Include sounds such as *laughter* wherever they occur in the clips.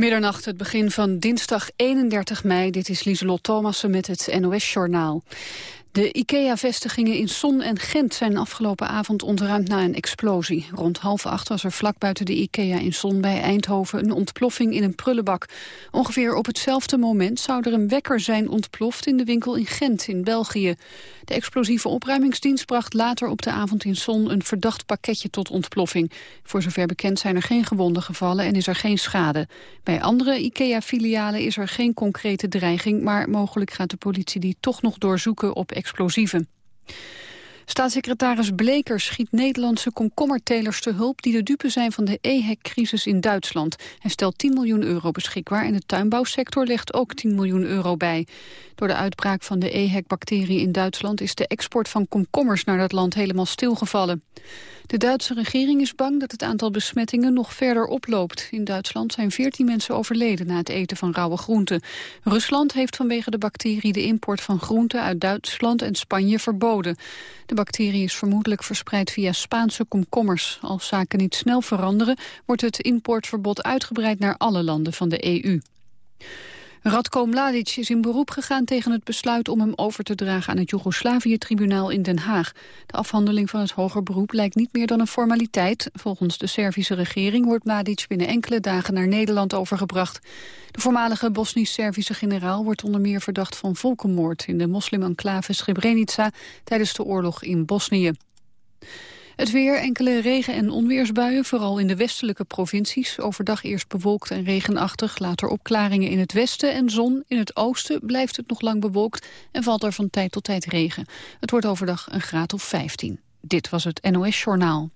Middernacht, het begin van dinsdag 31 mei. Dit is Lieselot Thomassen met het NOS-journaal. De IKEA-vestigingen in Son en Gent zijn afgelopen avond ontruimd na een explosie. Rond half acht was er vlak buiten de IKEA in Son bij Eindhoven een ontploffing in een prullenbak. Ongeveer op hetzelfde moment zou er een wekker zijn ontploft in de winkel in Gent in België. De explosieve opruimingsdienst bracht later op de avond in Son een verdacht pakketje tot ontploffing. Voor zover bekend zijn er geen gewonden gevallen en is er geen schade. Bij andere IKEA-filialen is er geen concrete dreiging, maar mogelijk gaat de politie die toch nog doorzoeken op explosieven. Staatssecretaris Bleker schiet Nederlandse komkommertelers te hulp... die de dupe zijn van de EHEC-crisis in Duitsland. Hij stelt 10 miljoen euro beschikbaar en de tuinbouwsector legt ook 10 miljoen euro bij. Door de uitbraak van de EHEC-bacterie in Duitsland... is de export van komkommers naar dat land helemaal stilgevallen. De Duitse regering is bang dat het aantal besmettingen nog verder oploopt. In Duitsland zijn 14 mensen overleden na het eten van rauwe groenten. Rusland heeft vanwege de bacterie de import van groenten uit Duitsland en Spanje verboden. De bacterie is vermoedelijk verspreid via Spaanse komkommers. Als zaken niet snel veranderen, wordt het importverbod uitgebreid naar alle landen van de EU. Radko Mladic is in beroep gegaan tegen het besluit om hem over te dragen aan het Joegoslavië-tribunaal in Den Haag. De afhandeling van het hoger beroep lijkt niet meer dan een formaliteit. Volgens de Servische regering wordt Mladic binnen enkele dagen naar Nederland overgebracht. De voormalige Bosnisch-Servische generaal wordt onder meer verdacht van volkenmoord in de moslim-enclave Srebrenica tijdens de oorlog in Bosnië. Het weer, enkele regen- en onweersbuien, vooral in de westelijke provincies. Overdag eerst bewolkt en regenachtig, later opklaringen in het westen en zon. In het oosten blijft het nog lang bewolkt en valt er van tijd tot tijd regen. Het wordt overdag een graad of 15. Dit was het NOS Journaal.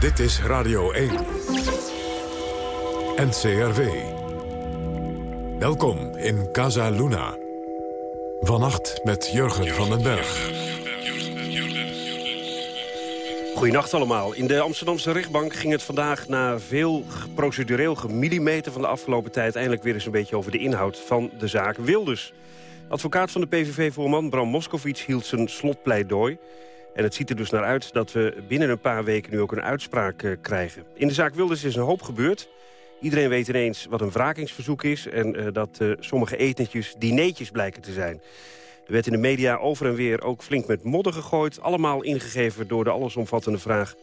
Dit is Radio 1. NCRV. Welkom in Casa Luna. Vannacht met Jurgen van den Berg. Goedenacht allemaal. In de Amsterdamse rechtbank ging het vandaag na veel procedureel gemillimeter van de afgelopen tijd... eindelijk weer eens een beetje over de inhoud van de zaak Wilders. Advocaat van de PVV-voorman Bram Moskowitz hield zijn slotpleidooi. En het ziet er dus naar uit dat we binnen een paar weken nu ook een uitspraak uh, krijgen. In de zaak Wilders is een hoop gebeurd. Iedereen weet ineens wat een wrakingsverzoek is... en uh, dat uh, sommige etentjes dineetjes blijken te zijn. Er werd in de media over en weer ook flink met modder gegooid. Allemaal ingegeven door de allesomvattende vraag...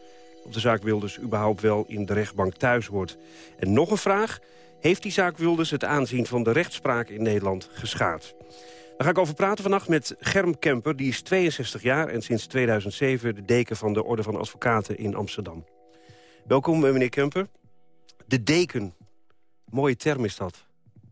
of de zaak Wilders überhaupt wel in de rechtbank thuis hoort. En nog een vraag. Heeft die zaak Wilders het aanzien van de rechtspraak in Nederland geschaad? Daar ga ik over praten vannacht met Germ Kemper. Die is 62 jaar en sinds 2007 de deken van de Orde van Advocaten in Amsterdam. Welkom, meneer Kemper. De deken. Mooie term is dat.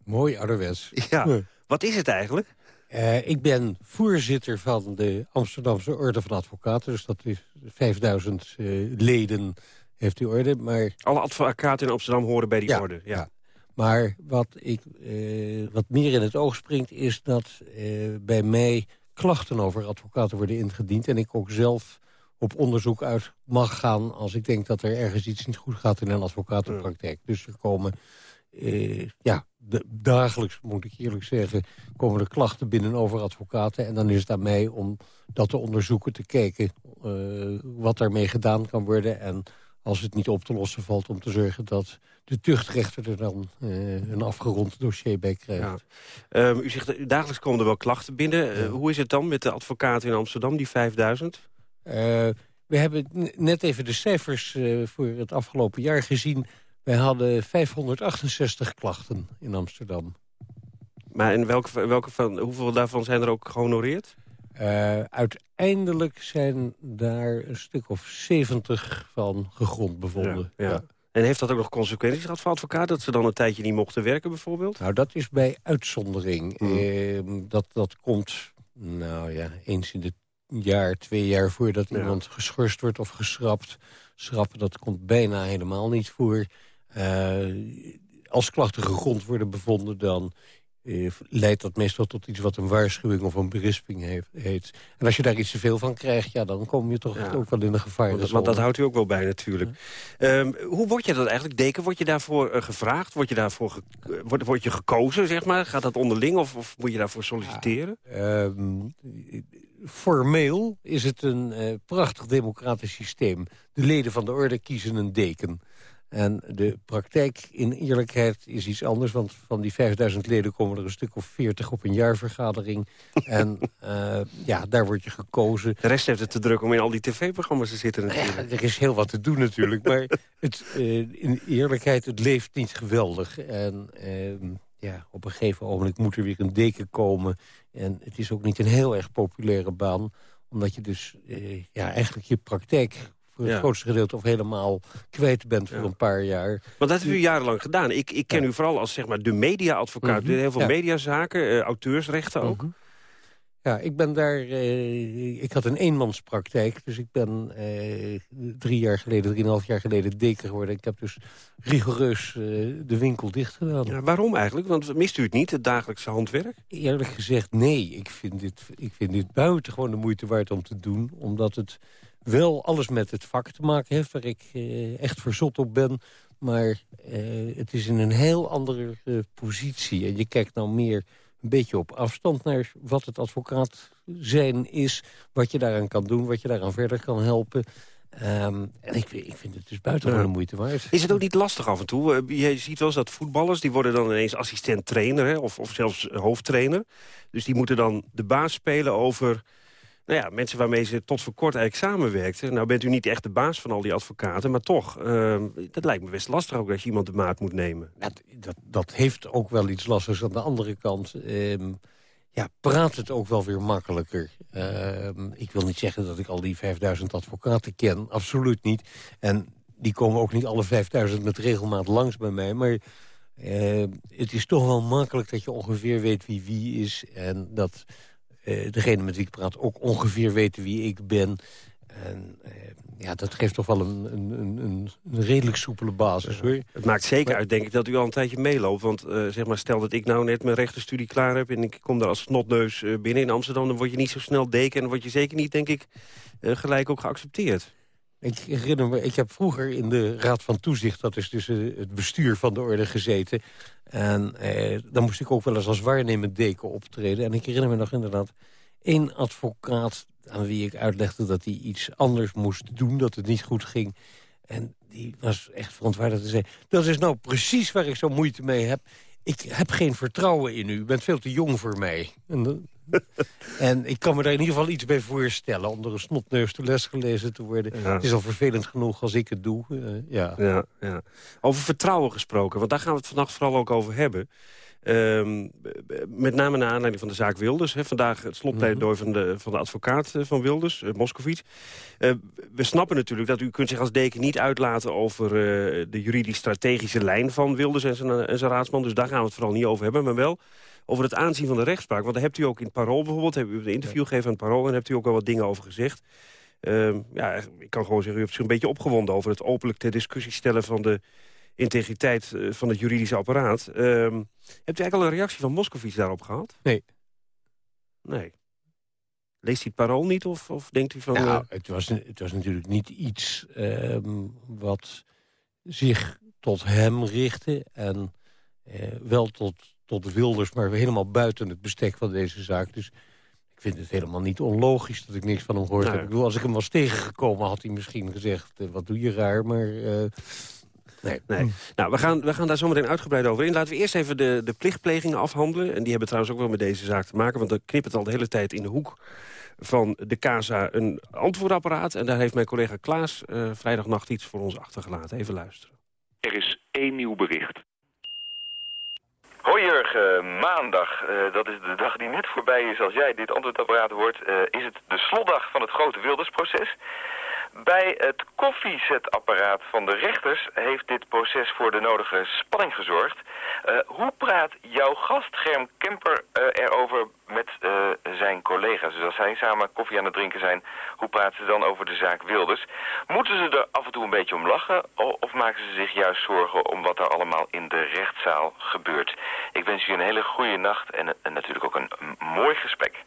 Mooi ouderwets. Ja. Wat is het eigenlijk? Uh, ik ben voorzitter van de Amsterdamse Orde van Advocaten. Dus dat is 5000 uh, leden heeft die orde. Maar... Alle advocaten in Amsterdam horen bij die ja, orde. Ja. ja. Maar wat, ik, uh, wat meer in het oog springt is dat bij mij klachten over advocaten worden ingediend. En ik ook zelf op onderzoek uit mag gaan... als ik denk dat er ergens iets niet goed gaat in een advocatenpraktijk. Dus er komen, eh, ja, de, dagelijks moet ik eerlijk zeggen... komen er klachten binnen over advocaten. En dan is het aan mij om dat te onderzoeken, te kijken... Uh, wat daarmee gedaan kan worden. En als het niet op te lossen valt om te zorgen dat de tuchtrechter er dan uh, een afgerond dossier bij krijgt. Ja. Um, u zegt, dagelijks komen er wel klachten binnen. Ja. Hoe is het dan met de advocaten in Amsterdam, die 5000? Uh, we hebben net even de cijfers uh, voor het afgelopen jaar gezien. Wij hadden 568 klachten in Amsterdam. Maar in welke, welke van, hoeveel daarvan zijn er ook gehonoreerd? Uh, uiteindelijk zijn daar een stuk of 70 van gegrond bevonden. Ja, ja. Ja. En heeft dat ook nog consequenties gehad voor advocaten? Dat ze dan een tijdje niet mochten werken bijvoorbeeld? Nou, dat is bij uitzondering. Hmm. Uh, dat, dat komt nou ja, eens in de jaar, twee jaar voordat Ja. iemand geschorst wordt of geschrapt. Schrappen, dat komt bijna helemaal niet voor. Uh, als klachten gegrond worden bevonden, dan uh, leidt dat meestal tot iets wat een waarschuwing of een berisping heeft, heet. En als je daar iets te veel van krijgt, ja, dan kom je toch Ja. ook wel in de gevaar. Want, want dat houdt u ook wel bij natuurlijk. Um, hoe word je dat eigenlijk, Deken? Word je daarvoor uh, gevraagd? Word je daarvoor ge word, word je gekozen, zeg maar? Gaat dat onderling of, of moet je daarvoor solliciteren? Ja, um, formeel is het een uh, prachtig democratisch systeem. De leden van de orde kiezen een deken. En de praktijk in eerlijkheid is iets anders... want van die 5000 leden komen er een stuk of 40 op een jaarvergadering. *laughs* en uh, ja, daar word je gekozen. De rest heeft het te druk om in al die tv-programma's te zitten natuurlijk. Ja, er is heel wat te doen natuurlijk. maar het, uh, in eerlijkheid, het leeft niet geweldig. En uh, ja, op een gegeven moment moet er weer een deken komen. En het is ook niet een heel erg populaire baan omdat je dus eh, ja, eigenlijk je praktijk voor het grootste gedeelte of helemaal kwijt bent voor een paar jaar. Want dat hebben u jarenlang gedaan. Ik, ik ken u vooral als zeg maar, de media-advocaat. Mm Heel veel mediazaken, uh, auteursrechten ook. Mhm. Ja, ik ben daar... Uh, ik had een eenmanspraktijk, dus ik ben uh, drie jaar geleden, drieënhalf jaar geleden deken geworden. Ik heb dus rigoureus uh, de winkel dicht gedaan. Ja, waarom eigenlijk? Want mist u het niet, het dagelijkse handwerk? Eerlijk gezegd, nee. Ik vind dit, ik vind dit buitengewoon de moeite waard om te doen, omdat het wel alles met het vak te maken heeft... waar ik echt verzot op ben. Maar het is in een heel andere positie. En je kijkt nou meer een beetje op afstand naar wat het advocaat zijn is... wat je daaraan kan doen, wat je daaraan verder kan helpen... Um, en ik, ik, vind het dus buitengewoon ja. moeite waard. Is het ook niet lastig af en toe? Je ziet wel eens dat voetballers, die worden dan ineens assistent-trainer... Of, of zelfs hoofdtrainer. Dus die moeten dan de baas spelen over nou ja, mensen waarmee ze tot voor kort eigenlijk samenwerkten. Nou bent u niet echt de baas van al die advocaten, maar toch, uh, dat lijkt me best lastig ook als je iemand de maat moet nemen. Dat, dat, dat heeft ook wel iets lastigs. Aan de andere kant uh, ja, praat het ook wel weer makkelijker. Uh, ik wil niet zeggen dat ik al die 5000 advocaten ken, absoluut niet. En die komen ook niet alle 5000 met regelmaat langs bij mij, maar... Het is toch wel makkelijk dat je ongeveer weet wie wie is. En dat degene met wie ik praat ook ongeveer weten wie ik ben. En uh, ja, dat geeft toch wel een, een, een, een redelijk soepele basis. Hoor. Het maakt zeker uit, denk ik, dat u al een tijdje meeloopt. Want uh, zeg maar, stel dat ik nou net mijn rechtenstudie klaar heb... en ik kom daar als snotneus binnen in Amsterdam... dan word je niet zo snel deken en dan word je zeker niet, denk ik... gelijk ook geaccepteerd. Ik herinner me, ik heb vroeger in de Raad van Toezicht... dat is dus het bestuur van de orde gezeten. En eh, dan moest ik ook wel eens als waarnemend deken optreden. En ik herinner me nog inderdaad één advocaat aan wie ik uitlegde... dat hij iets anders moest doen, dat het niet goed ging. En die was echt verontwaardigd te zeggen... dat is nou precies waar ik zo moeite mee heb. Ik heb geen vertrouwen in u. U bent veel te jong voor mij. En, *laughs* en ik kan me daar in ieder geval iets bij voorstellen... om door een snotneus te les gelezen te worden. Het is al vervelend genoeg als ik het doe. Uh, ja. Ja, ja. Over vertrouwen gesproken, want daar gaan we het vannacht vooral ook over hebben. Um, met name naar aanleiding van de zaak Wilders. Hè. Vandaag het slotpleidooi mm van, de, van de advocaat van Wilders, uh. Uh, we snappen natuurlijk dat u kunt zich als deken niet uitlaten... over uh, de juridisch-strategische lijn van Wilders en zijn, en zijn raadsman. Dus daar gaan we het vooral niet over hebben. Maar wel over het aanzien van de rechtspraak. Want daar hebt u ook in het Parool bijvoorbeeld... hebt u een interview gegeven aan het Parool... en hebt u ook wel wat dingen over gezegd. Uh, ja, ik kan gewoon zeggen, u hebt zich een beetje opgewonden... over het openlijk ter discussie stellen van de integriteit uh, van het juridische apparaat. Uh, hebt u eigenlijk al een reactie van Moscovici daarop gehad? Nee. Nee. Leest u het parool niet of, of denkt u van... Nou, uh... het, was, het was natuurlijk niet iets ehm, wat zich tot hem richtte... en eh, wel tot tot Wilders, maar helemaal buiten het bestek van deze zaak. Dus ik vind het helemaal niet onlogisch dat ik niks van hem gehoord heb. Ik bedoel, als ik hem was tegengekomen, had hij misschien gezegd... Uh, wat doe je raar, maar... Uh, Nee. nee. Nou, we gaan, we gaan daar zometeen uitgebreid over in. Laten we eerst even de, de plichtplegingen afhandelen. En die hebben trouwens ook wel met deze zaak te maken. Want dan knipt het al de hele tijd in de hoek van de CASA een antwoordapparaat. En daar heeft mijn collega Klaas uh, vrijdagnacht iets voor ons achtergelaten. Even luisteren. Er is één nieuw bericht. Hoi Jurgen, maandag, uh, dat is de dag die net voorbij is als jij dit antwoordapparaat hoort, uh, is het de slotdag van het grote Wildersproces. Bij het koffiezetapparaat van de rechters heeft dit proces voor de nodige spanning gezorgd. Uh, hoe praat jouw gast Germ Kemper uh, erover met uh, zijn collega's? Dus als zij samen koffie aan het drinken zijn, hoe praten ze dan over de zaak Wilders? Moeten ze er af en toe een beetje om lachen of maken ze zich juist zorgen om wat er allemaal in de rechtszaal gebeurt? Ik wens je een hele goede nacht en, en natuurlijk ook een, mooi gesprek.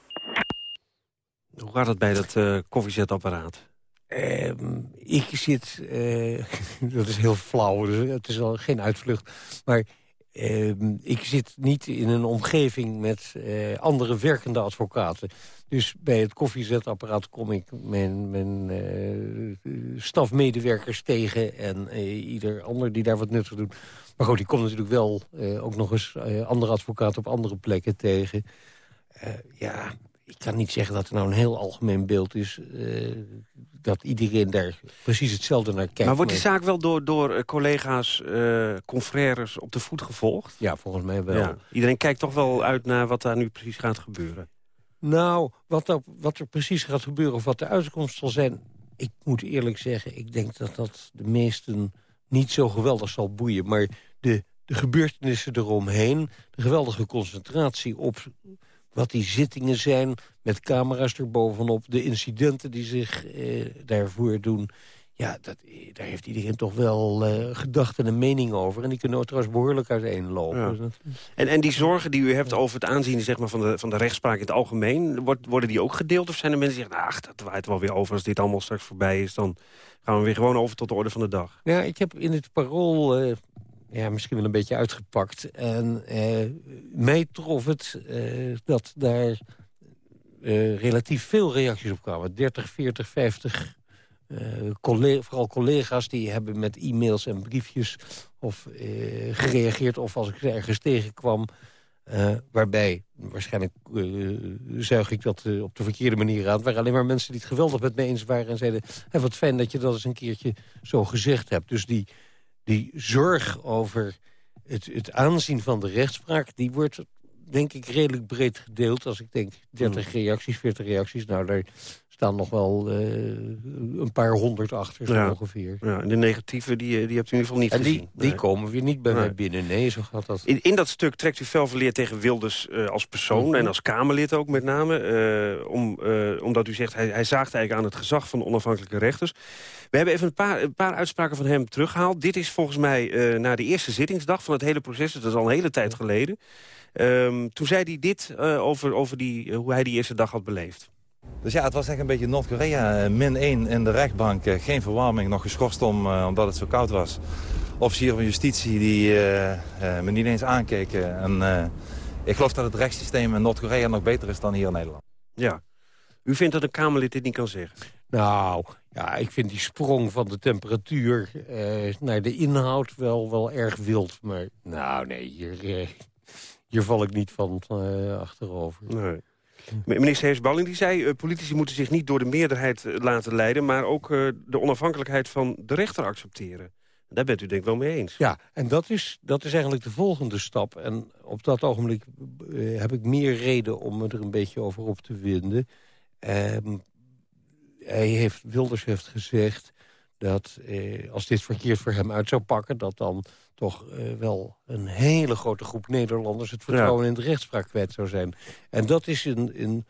Hoe gaat het bij dat koffiezetapparaat? Uh, ik zit, uh, *laughs* dat is heel flauw, dus het is al geen uitvlucht. Maar Ehm, ik zit niet in een omgeving met uh, andere werkende advocaten. Dus bij het koffiezetapparaat kom ik mijn, mijn uh, stafmedewerkers tegen... en ieder ander die daar wat nuttig doet. Maar goed, ik kom natuurlijk wel ook nog eens andere advocaten op andere plekken tegen. ja, ik kan niet zeggen dat er nou een heel algemeen beeld is... Uh, dat iedereen daar precies hetzelfde naar kijkt. Maar wordt die zaak wel door, door eh, collega's, uh, confrères op de voet gevolgd? Ja, volgens mij wel. Iedereen kijkt toch wel uit naar wat daar nu precies gaat gebeuren? Nou, wat er, wat er precies gaat gebeuren of wat de uitkomst zal zijn... ik moet eerlijk zeggen, ik denk dat dat de meesten niet zo geweldig zal boeien. Maar de, de gebeurtenissen eromheen, de geweldige concentratie op wat die zittingen zijn met camera's erbovenop... de incidenten die zich eh, daarvoor doen... Ja, dat, daar heeft iedereen toch wel uh, gedachten en mening over. En die kunnen trouwens behoorlijk uiteenlopen. Ja. En, en die zorgen die u hebt over het aanzien zeg maar, van, de, van de rechtspraak in het algemeen... Wordt, worden die ook gedeeld? Of zijn er mensen die zeggen, ach, dat waait wel weer over... als dit allemaal straks voorbij is, dan gaan we weer gewoon over tot de orde van de dag? Ja, ik heb in het parool... Uh, ja, misschien wel een beetje uitgepakt. En uh, mij trof het uh, dat daar uh, relatief veel reacties op kwamen. 30, 40, 50 collega, vooral collega's die hebben met e-mails en briefjes of, gereageerd... of als ik ze ergens tegenkwam... waarbij, waarschijnlijk zuig ik dat op de verkeerde manier aan... waren alleen maar mensen die het geweldig met me eens waren... en zeiden, hey, wat fijn dat je dat eens een keertje zo gezegd hebt. Dus die die zorg over het, het aanzien van de rechtspraak... die wordt denk ik redelijk breed gedeeld. Als ik denk 30 hmm. reacties, 40 reacties... nou, daar staan nog wel uh, een paar honderd achter, zo ongeveer. Ja, en de negatieve, die, eh, die hebt u in ieder geval niet en gezien. Die, die komen weer niet bij mij binnen, nee, zo gaat dat. In, in dat stuk trekt u fel verleerd tegen Wilders uh, als persoon... Mhm. en als Kamerlid ook met name. Uh, om, omdat u zegt, hij, hij zaagt eigenlijk aan het gezag van onafhankelijke rechters. We hebben even een paar, een paar uitspraken van hem teruggehaald. Dit is volgens mij na de eerste zittingsdag van het hele proces. Dat is al een hele tijd geleden. Um, toen zei hij dit over, over die, hoe hij die eerste dag had beleefd. Dus ja, het was echt een beetje Noord-Korea. Eh, min 1 in de rechtbank. Eh, geen verwarming, nog geschorst om, uh, omdat het zo koud was. Officier van justitie die uh, me niet eens aankeken. En ik geloof dat het rechtssysteem in Noord-Korea nog beter is dan hier in Nederland. Ja. U vindt dat een Kamerlid dit niet kan zeggen? Nou, ja, ik vind die sprong van de temperatuur naar de inhoud wel, wel erg wild. Maar nou nee, hier, hier val ik niet van achterover. Nee. Minister Heersballing die zei... Uh, politici moeten zich niet door de meerderheid eh, laten leiden... maar ook uh, de onafhankelijkheid van de rechter accepteren. Daar bent u denk ik wel mee eens. Ja, en dat is, dat is eigenlijk de volgende stap. En op dat ogenblik heb ik meer reden om me er een beetje over op te winden. Ehm, hij heeft, Wilders heeft gezegd dat als dit verkeerd voor hem uit zou pakken... dat dan toch uh, wel een hele grote groep Nederlanders... het vertrouwen in de rechtspraak kwijt zou zijn. En dat is een, een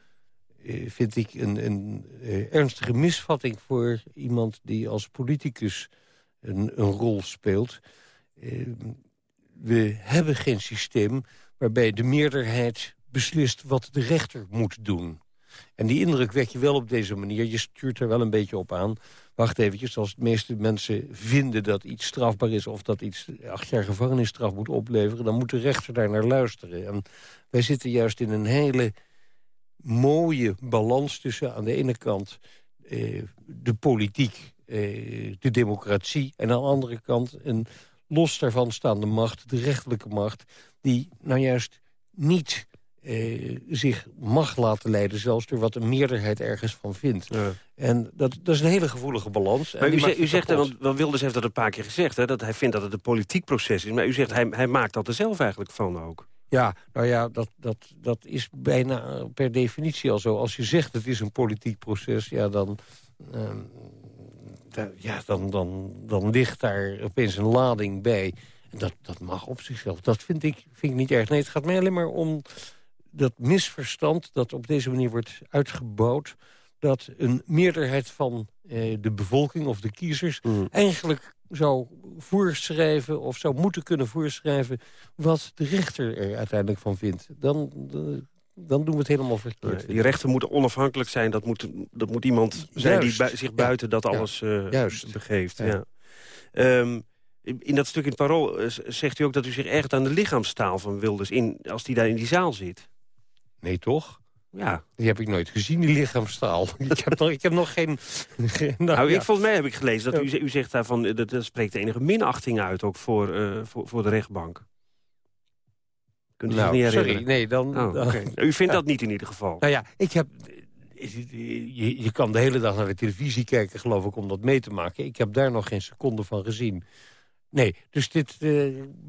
uh, vind ik een, een uh, ernstige misvatting voor iemand die als politicus een, een rol speelt. we hebben geen systeem waarbij de meerderheid beslist wat de rechter moet doen. En die indruk wek je wel op deze manier. Je stuurt er wel een beetje op aan wacht eventjes, als de meeste mensen vinden dat iets strafbaar is... of dat iets acht jaar gevangenisstraf moet opleveren... dan moet de rechter daar naar luisteren. En wij zitten juist in een hele mooie balans tussen aan de ene kant... Eh, de politiek, eh, de democratie... en aan de andere kant een los daarvan staande macht, de rechterlijke macht... die nou juist niet eh, zich mag laten leiden... zelfs door wat een meerderheid ergens van vindt. Ja. En dat, dat is een hele gevoelige balans. Maar u, zegt, u zegt, want Wilders heeft dat een paar keer gezegd... Hè, dat hij vindt dat het een politiek proces is. Maar u zegt, hij, hij maakt dat er zelf eigenlijk van ook. Ja, nou ja, dat, dat, dat is bijna per definitie al zo. Als je zegt het is een politiek proces, ja, dan... Uh, ja, dan, dan, dan ligt daar opeens een lading bij. En dat, dat mag op zichzelf. Dat vind ik, vind ik niet erg. Nee, het gaat mij alleen maar om dat misverstand dat op deze manier wordt uitgebouwd... dat een meerderheid van eh, de bevolking of de kiezers... Mm. eigenlijk zou voorschrijven of zou moeten kunnen voorschrijven... wat de rechter er uiteindelijk van vindt. Dan, dan doen we het helemaal verkeerd. die rechten moeten onafhankelijk zijn. Dat moet, dat moet iemand zijn die zich buiten dat alles uh, begeeft. Ja. Um, In dat stuk in het parool eh, zegt u ook dat u zich ergt aan de lichaamstaal van Wilders... In, als die daar in die zaal zit. Nee, toch? Ja. Die heb ik nooit gezien, die lichaamstaal. *laughs* ik, heb nog, ik heb nog geen... nou, nou ik, volgens mij heb ik gelezen dat u, u zegt daarvan... Dat, dat spreekt enige minachting uit ook voor, uh, voor, voor de rechtbank. Kunt u nou, niet sorry, nee, dan... Oh, dan *laughs* u vindt dat niet in ieder geval? Nou ja, ik heb... Je, je kan de hele dag naar de televisie kijken, geloof ik, om dat mee te maken. Ik heb daar nog geen seconde van gezien. Nee, dus dit, uh,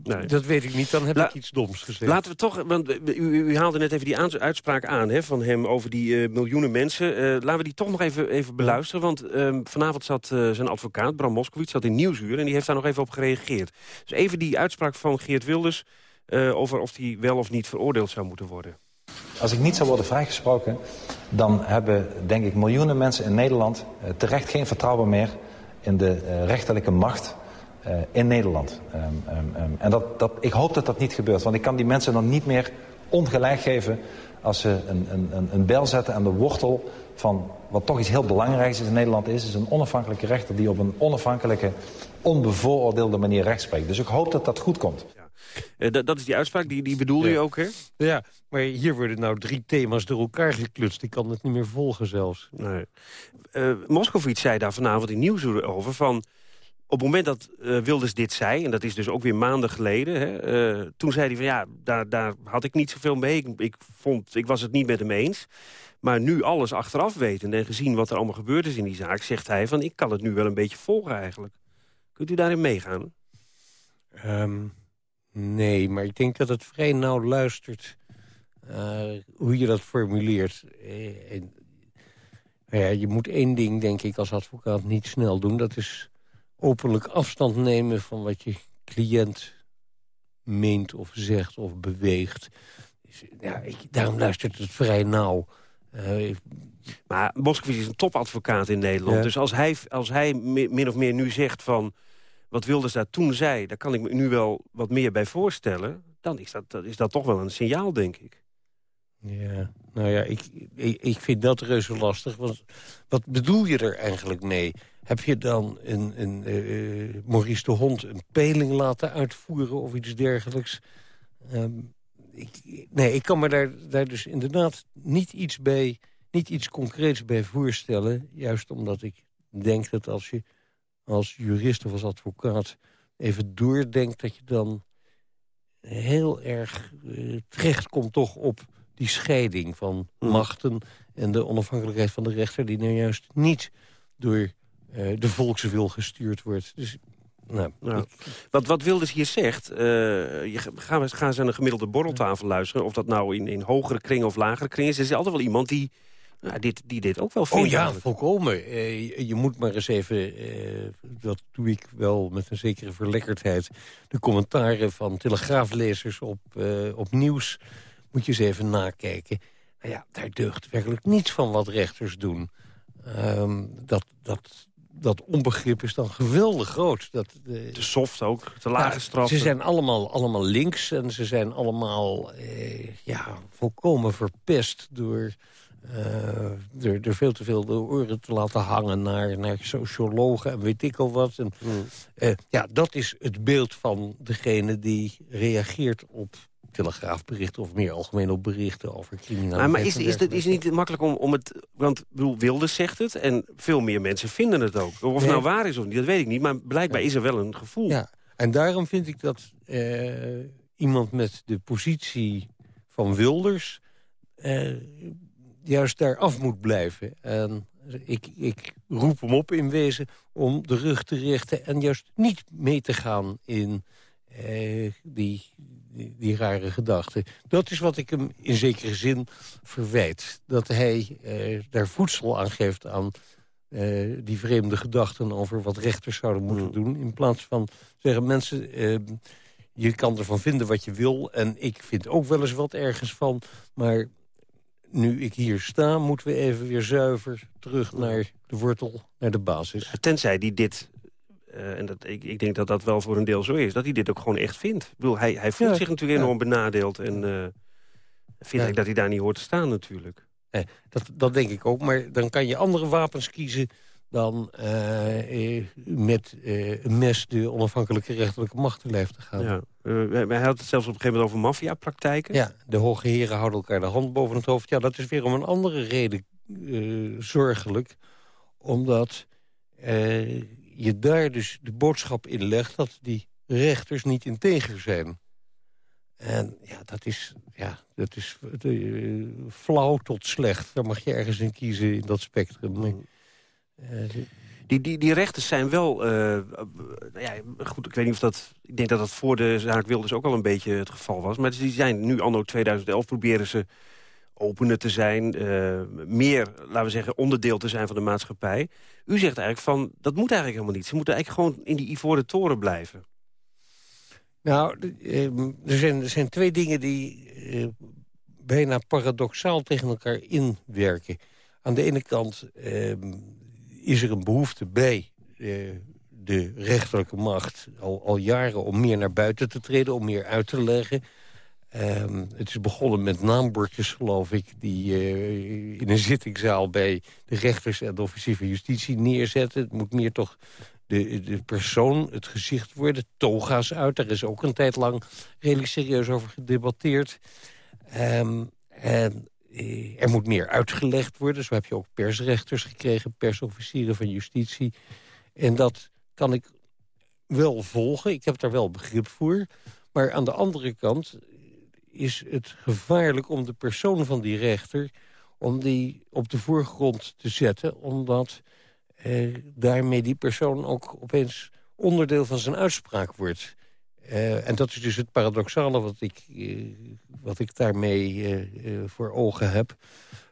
nee. dat weet ik niet. Dan heb La ik iets doms gezegd. Laten we toch, want u, u haalde net even die uitspraak aan hè, van hem over die uh, miljoenen mensen. Uh, laten we die toch nog even, even beluisteren. Want ehm, vanavond zat zijn advocaat, Bram Moskowitz, zat in Nieuwsuur... en die heeft daar nog even op gereageerd. Dus even die uitspraak van Geert Wilders... over of hij wel of niet veroordeeld zou moeten worden. Als ik niet zou worden vrijgesproken... dan hebben, denk ik, miljoenen mensen in Nederland... terecht geen vertrouwen meer in de rechterlijke macht in Nederland. Um, um, um, en dat, dat, ik hoop dat dat niet gebeurt. Want ik kan die mensen dan niet meer ongelijk geven... als ze een, een, een bel zetten aan de wortel van wat toch iets heel belangrijks is in Nederland is... is een onafhankelijke rechter die op een onafhankelijke, onbevooroordeelde manier recht spreekt. Dus ik hoop dat dat goed komt. Ja. Uh, dat is die uitspraak, die, die bedoelde ja. je ook, hè? Ja, maar hier worden nou drie thema's door elkaar geklutst. Ik kan het niet meer volgen zelfs. Nee. Uh, Moskovits zei daar vanavond in Nieuws over van op het moment dat uh, Wilders dit zei, en dat is dus ook weer maanden geleden... Hè, uh, toen zei hij van ja, daar, daar had ik niet zoveel mee. Ik, vond, ik was het niet met hem eens. Maar nu alles achteraf weten en gezien wat er allemaal gebeurd is in die zaak... zegt hij van ik kan het nu wel een beetje volgen eigenlijk. Kunt u daarin meegaan? Um, nee, maar ik denk dat het vrij nauw luistert uh, hoe je dat formuleert. En, ja, je moet één ding, denk ik, als advocaat niet snel doen. Dat is openlijk afstand nemen van wat je cliënt meent of zegt of beweegt. Dus, ja, ik, daarom luistert het vrij nauw. Uh, maar Moskowitz is een topadvocaat in Nederland. Dus als hij, als hij min of meer nu zegt van... wat Wilders daar toen zei, daar kan ik me nu wel wat meer bij voorstellen... dan is dat, is dat toch wel een signaal, denk ik. Ja, nou ja, ik, ik, ik vind dat reuze lastig. Want wat bedoel je er eigenlijk mee? Heb je dan een, een uh, Maurice de Hond een peling laten uitvoeren of iets dergelijks? Um, ik, nee, ik kan me daar, daar dus inderdaad niet iets, bij, niet iets concreets bij voorstellen. Juist omdat ik denk dat als je als jurist of als advocaat even doordenkt... dat je dan heel erg uh, terechtkomt toch op die scheiding van mm. machten... en de onafhankelijkheid van de rechter... die nou juist niet door de volkswil gestuurd wordt. Dus, nou, wat, wat Wilders hier zegt, uh, je, gaan, gaan ze aan een gemiddelde borreltafel luisteren... of dat nou in, in hogere kringen of lagere kringen is. Er is altijd wel iemand die, nou, dit, die dit ook wel vindt. Oh ja, eigenlijk. volkomen. Uh, je, je, moet maar eens even, dat doe ik wel met een zekere verlekkerdheid... de commentaren van telegraaflezers op, op nieuws moet je eens even nakijken. Nou ja, daar deugt werkelijk niets van wat rechters doen. Um, dat, dat, dat onbegrip is dan geweldig groot. Dat, uh, te soft ook, te lage straffen. Ze zijn allemaal, allemaal links en ze zijn allemaal eh, ja, volkomen verpest... door, uh, door, door veel te veel de oren te laten hangen naar, naar sociologen en weet ik al wat. En, mm. uh, ja, dat is het beeld van degene die reageert op telegraafberichten of meer algemeen op berichten over criminaliteit. Maar, maar is, is, het, is het niet makkelijk om, om het... Want bedoel, Wilders zegt het en veel meer mensen vinden het ook. Of het nou waar is of niet, dat weet ik niet. Maar blijkbaar is er wel een gevoel. Ja, en daarom vind ik dat uh, iemand met de positie van Wilders... Uh, juist daar af moet blijven. En ik, ik roep hem op in wezen om de rug te richten... en juist niet mee te gaan in uh, die, die, rare gedachten. Dat is wat ik hem in zekere zin verwijt. Dat hij uh, daar voedsel aan geeft aan uh, die vreemde gedachten... over wat rechters zouden moeten hmm. doen. In plaats van zeggen mensen... je kan ervan vinden wat je wil. En ik vind ook wel eens wat ergens van. Maar nu ik hier sta, moeten we even weer zuiver terug naar de wortel, naar de basis. Tenzij die dit uh, en dat, ik, ik, denk dat dat wel voor een deel zo is. Dat hij dit ook gewoon echt vindt. Ik bedoel, hij, hij voelt ja, zich natuurlijk ja. enorm benadeeld. En uh, vindt ja. dat hij daar niet hoort te staan natuurlijk. Eh, dat, dat denk ik ook. Maar dan kan je andere wapens kiezen dan met een mes de onafhankelijke rechterlijke macht te lijf te gaan. Ja. hij had het zelfs op een gegeven moment over maffiapraktijken. Ja, de hoge heren houden elkaar de hand boven het hoofd. Ja, dat is weer om een andere reden zorgelijk. Omdat je daar dus de boodschap in legt... dat die rechters niet integer zijn. En ja, dat is, ja, dat is uh, flauw tot slecht. Daar mag je ergens in kiezen in dat spectrum. Eh, die, die, die rechters zijn wel... Uh, ja, goed, ik weet niet of dat... Ik denk dat dat voor de zaak Wilders ook al een beetje het geval was. Maar die zijn nu anno 2011 proberen ze opener te zijn, uh, meer, laten we zeggen, onderdeel te zijn van de maatschappij. U zegt eigenlijk van, dat moet eigenlijk helemaal niet. Ze moeten eigenlijk gewoon in die ivoren toren blijven. Nou, ehm, er zijn, er zijn twee dingen die uh, bijna paradoxaal tegen elkaar inwerken. Aan de ene kant ehm, is er een behoefte bij uh, de rechterlijke macht... Al, al jaren om meer naar buiten te treden, om meer uit te leggen... Ehm, het is begonnen met naambordjes, geloof ik... die uh, in een zittingzaal bij de rechters en de officier van justitie neerzetten. Het moet meer toch de, de persoon, het gezicht worden. Toga's uit, daar is ook een tijd lang redelijk serieus over gedebatteerd. Um, en uh, er moet meer uitgelegd worden. Zo heb je ook persrechters gekregen, persofficieren van justitie. En dat kan ik wel volgen. Ik heb daar wel begrip voor. Maar aan de andere kant is het gevaarlijk om de persoon van die rechter... om die op de voorgrond te zetten, omdat eh, daarmee die persoon ook opeens onderdeel van zijn uitspraak wordt. Uh, en dat is dus het paradoxale wat ik, uh, wat ik daarmee uh, voor ogen heb.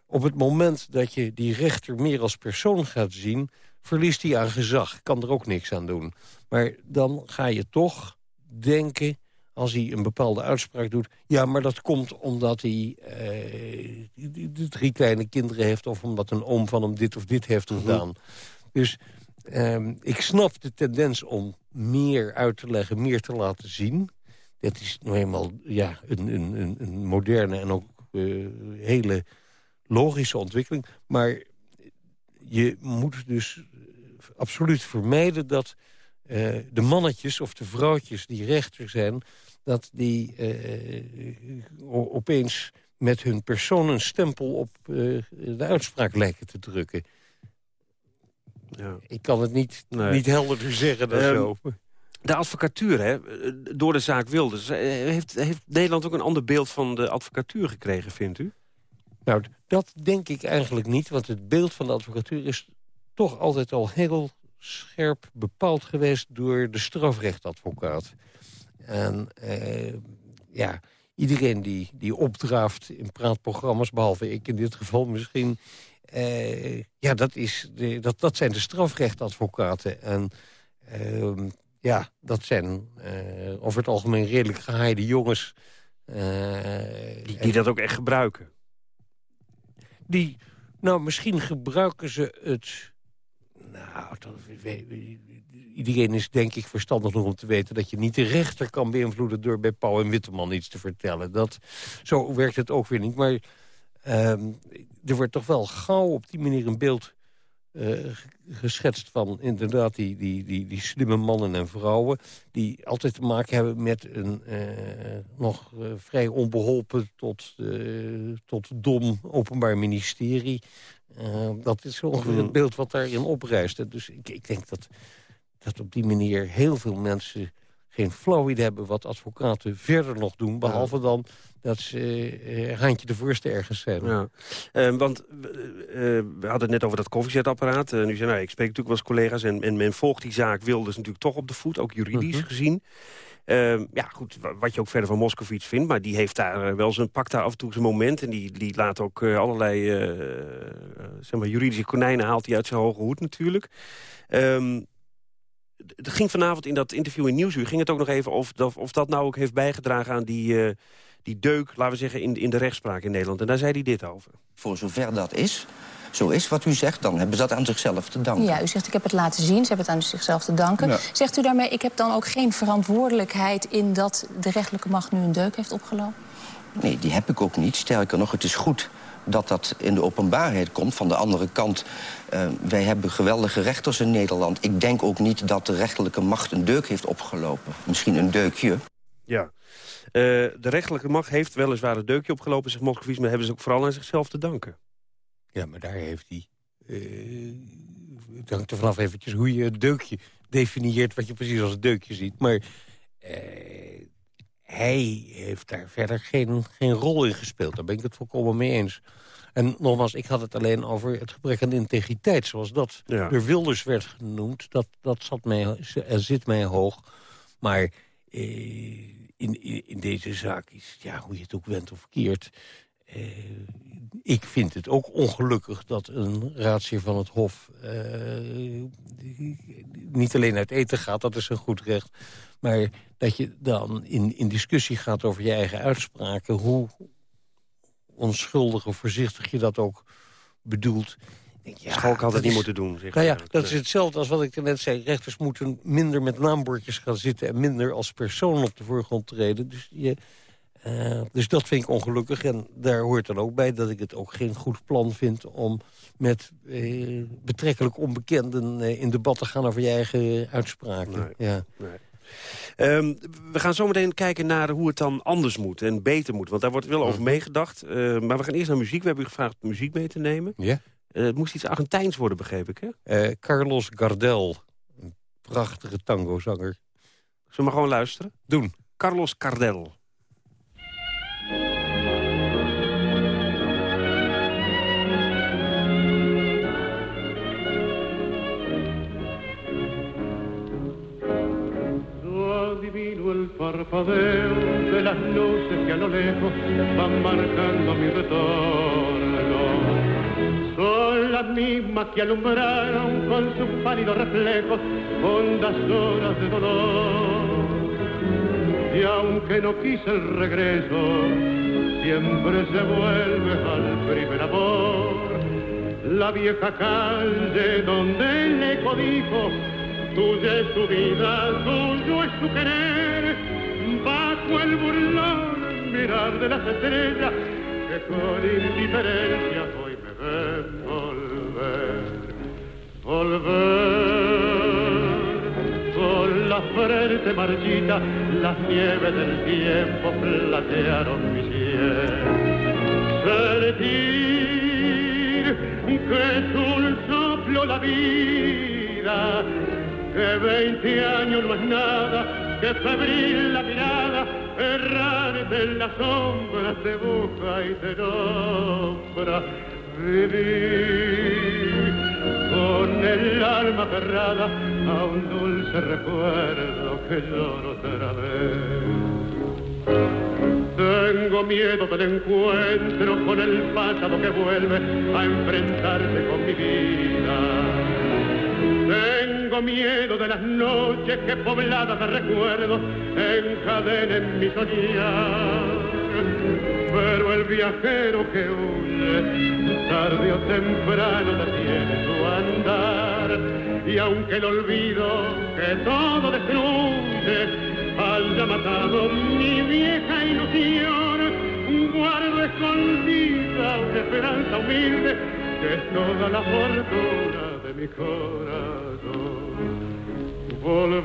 Op het moment dat je die rechter meer als persoon gaat zien... verliest hij aan gezag, kan er ook niks aan doen. Maar dan ga je toch denken als hij een bepaalde uitspraak doet... ja, maar dat komt omdat hij uh, drie kleine kinderen heeft... of omdat een oom van hem dit of dit heeft mhm. gedaan. Dus um, ik snap de tendens om meer uit te leggen, meer te laten zien. Dat is nou eenmaal ja, een, een, een moderne en ook uh, hele logische ontwikkeling. Maar je moet dus absoluut vermijden dat uh, de mannetjes of de vrouwtjes die rechter zijn... dat die uh, opeens met hun persoon een stempel op uh, de uitspraak lijken te drukken. Ja. Ik kan het niet, nee. niet helderder zeggen dan um, zo. De advocatuur, hè, door de zaak Wilders... Heeft, heeft Nederland ook een ander beeld van de advocatuur gekregen, vindt u? Nou, dat denk ik eigenlijk niet. Want het beeld van de advocatuur is toch altijd al heel scherp bepaald geweest door de strafrechtadvocaat. En uh, ja, iedereen die, die opdraaft in praatprogramma's, behalve ik in dit geval misschien... Uh, ja, dat, is de, dat, dat zijn de strafrechtadvocaten. En uh, ja, dat zijn uh, over het algemeen redelijk gehaaide jongens. die, die dat ook echt gebruiken? Die, nou, misschien gebruiken ze het nou, iedereen is denk ik verstandig nog om te weten... dat je niet de rechter kan beïnvloeden door bij Pauw en Witteman iets te vertellen. Dat, zo werkt het ook weer niet. Maar um, er wordt toch wel gauw op die manier een beeld uh, geschetst van inderdaad die, die, die, die slimme mannen en vrouwen... die altijd te maken hebben met een uh, nog uh, vrij onbeholpen tot, tot dom openbaar ministerie... Uh, dat is ongeveer het beeld wat daarin oprijst. Dus ik, ik denk dat, dat op die manier heel veel mensen geen flauw idee hebben... wat advocaten verder nog doen, behalve dan dat ze uh, handje de voorste ergens zijn. Ja. Uh, want uh, we hadden het net over dat koffiezetapparaat. nu zei, nou, ik spreek natuurlijk wel eens collega's... En, en men volgt die zaak Wilders natuurlijk toch op de voet, ook juridisch -huh. gezien. Uh, ja, goed, wat je ook verder van Moskovits vindt... maar die heeft daar uh, wel zijn, pakt daar af en toe zijn moment... en die, die laat ook uh, allerlei zeg maar juridische konijnen haalt hij uit zijn hoge hoed natuurlijk. Um, het ging vanavond in dat interview in Nieuwsuur... ging het ook nog even of, of dat nou ook heeft bijgedragen aan die, die deuk... laten we zeggen, in, in de rechtspraak in Nederland. En daar zei hij dit over. Voor zover dat is, zo is wat u zegt, dan hebben ze dat aan zichzelf te danken. Ja, u zegt ik heb het laten zien, ze hebben het aan zichzelf te danken. Ja. Zegt u daarmee, ik heb dan ook geen verantwoordelijkheid... in dat de rechtelijke macht nu een deuk heeft opgelopen? Nee, die heb ik ook niet. Sterker nog, het is goed dat dat in de openbaarheid komt. Van de andere kant, uh, wij hebben geweldige rechters in Nederland. Ik denk ook niet dat de rechterlijke macht een deuk heeft opgelopen. Misschien een deukje. Ja. Uh, de rechterlijke macht heeft weliswaar een deukje opgelopen, zegt Moscovici... maar hebben ze ook vooral aan zichzelf te danken. Ja, maar daar heeft hij... Uh, het hangt er vanaf eventjes hoe je een deukje definieert... wat je precies als een deukje ziet. Maar hij heeft daar verder geen, geen rol in gespeeld. Daar ben ik het volkomen mee eens. En nogmaals, ik had het alleen over het gebrek aan integriteit... zoals dat door Wilders werd genoemd. Dat, dat zat mij, zit mij hoog. Maar eh, in, in, deze zaak is, ja, hoe je het ook went of keert... Eh, ik vind het ook ongelukkig dat een raadsheer van het Hof... Eh, niet alleen uit eten gaat, dat is een goed recht... maar dat je dan in, in discussie gaat over je eigen uitspraken... hoe onschuldig of voorzichtig je dat ook bedoelt... Ja, School ik altijd niet moeten doen. Zeg nou ja, dat is hetzelfde als wat ik net zei. Rechters moeten minder met naambordjes gaan zitten... en minder als persoon op de voorgrond treden. Dus je, uh, dus dat vind ik ongelukkig. En daar hoort dan ook bij dat ik het ook geen goed plan vind... om met eh, betrekkelijk onbekenden uh, in debat te gaan over je eigen uitspraken. Nee, ja. nee. Um, we gaan zo meteen kijken naar hoe het dan anders moet en beter moet. Want daar wordt wel over mhm. meegedacht. Maar we gaan eerst naar muziek. We hebben u gevraagd muziek mee te nemen. Ja. het moest iets Argentijns worden, begreep ik, hè? Carlos Gardel. Een prachtige tangozanger. Zullen we maar gewoon luisteren? Doen. Carlos Gardel. Parpadeo de las luces que a lo lejos van marcando mi retorno. Son las mismas que alumbraron con sus pálidos reflejos hondas horas de dolor. Y aunque no quise el regreso, siempre se vuelve al primer amor. La vieja calle donde el eco dijo, tuya es su vida, tuyo es su querer, bajo el burlón mirar de las estrellas que con indiferencia hoy me ven volver, volver con la frente marchita, las nieves del tiempo platearon mi cielo. Sentir que es un soplo la vida que veinte años no es nada, que febril la mirada, errante en las sombras te busca y te nombra. Vivir con el alma cerrada a un dulce recuerdo que lloro otra vez. Tengo miedo del encuentro con el pasado que vuelve a enfrentarse con mi vida tengo miedo de las noches que pobladas de recuerdos encadenen mi soñar. Pero el viajero que huye, tarde o temprano detiene su andar. Y aunque el olvido que todo destruye haya matado mi vieja ilusión, guardo escondida una esperanza humilde que es toda la fortuna mi corazón. Volver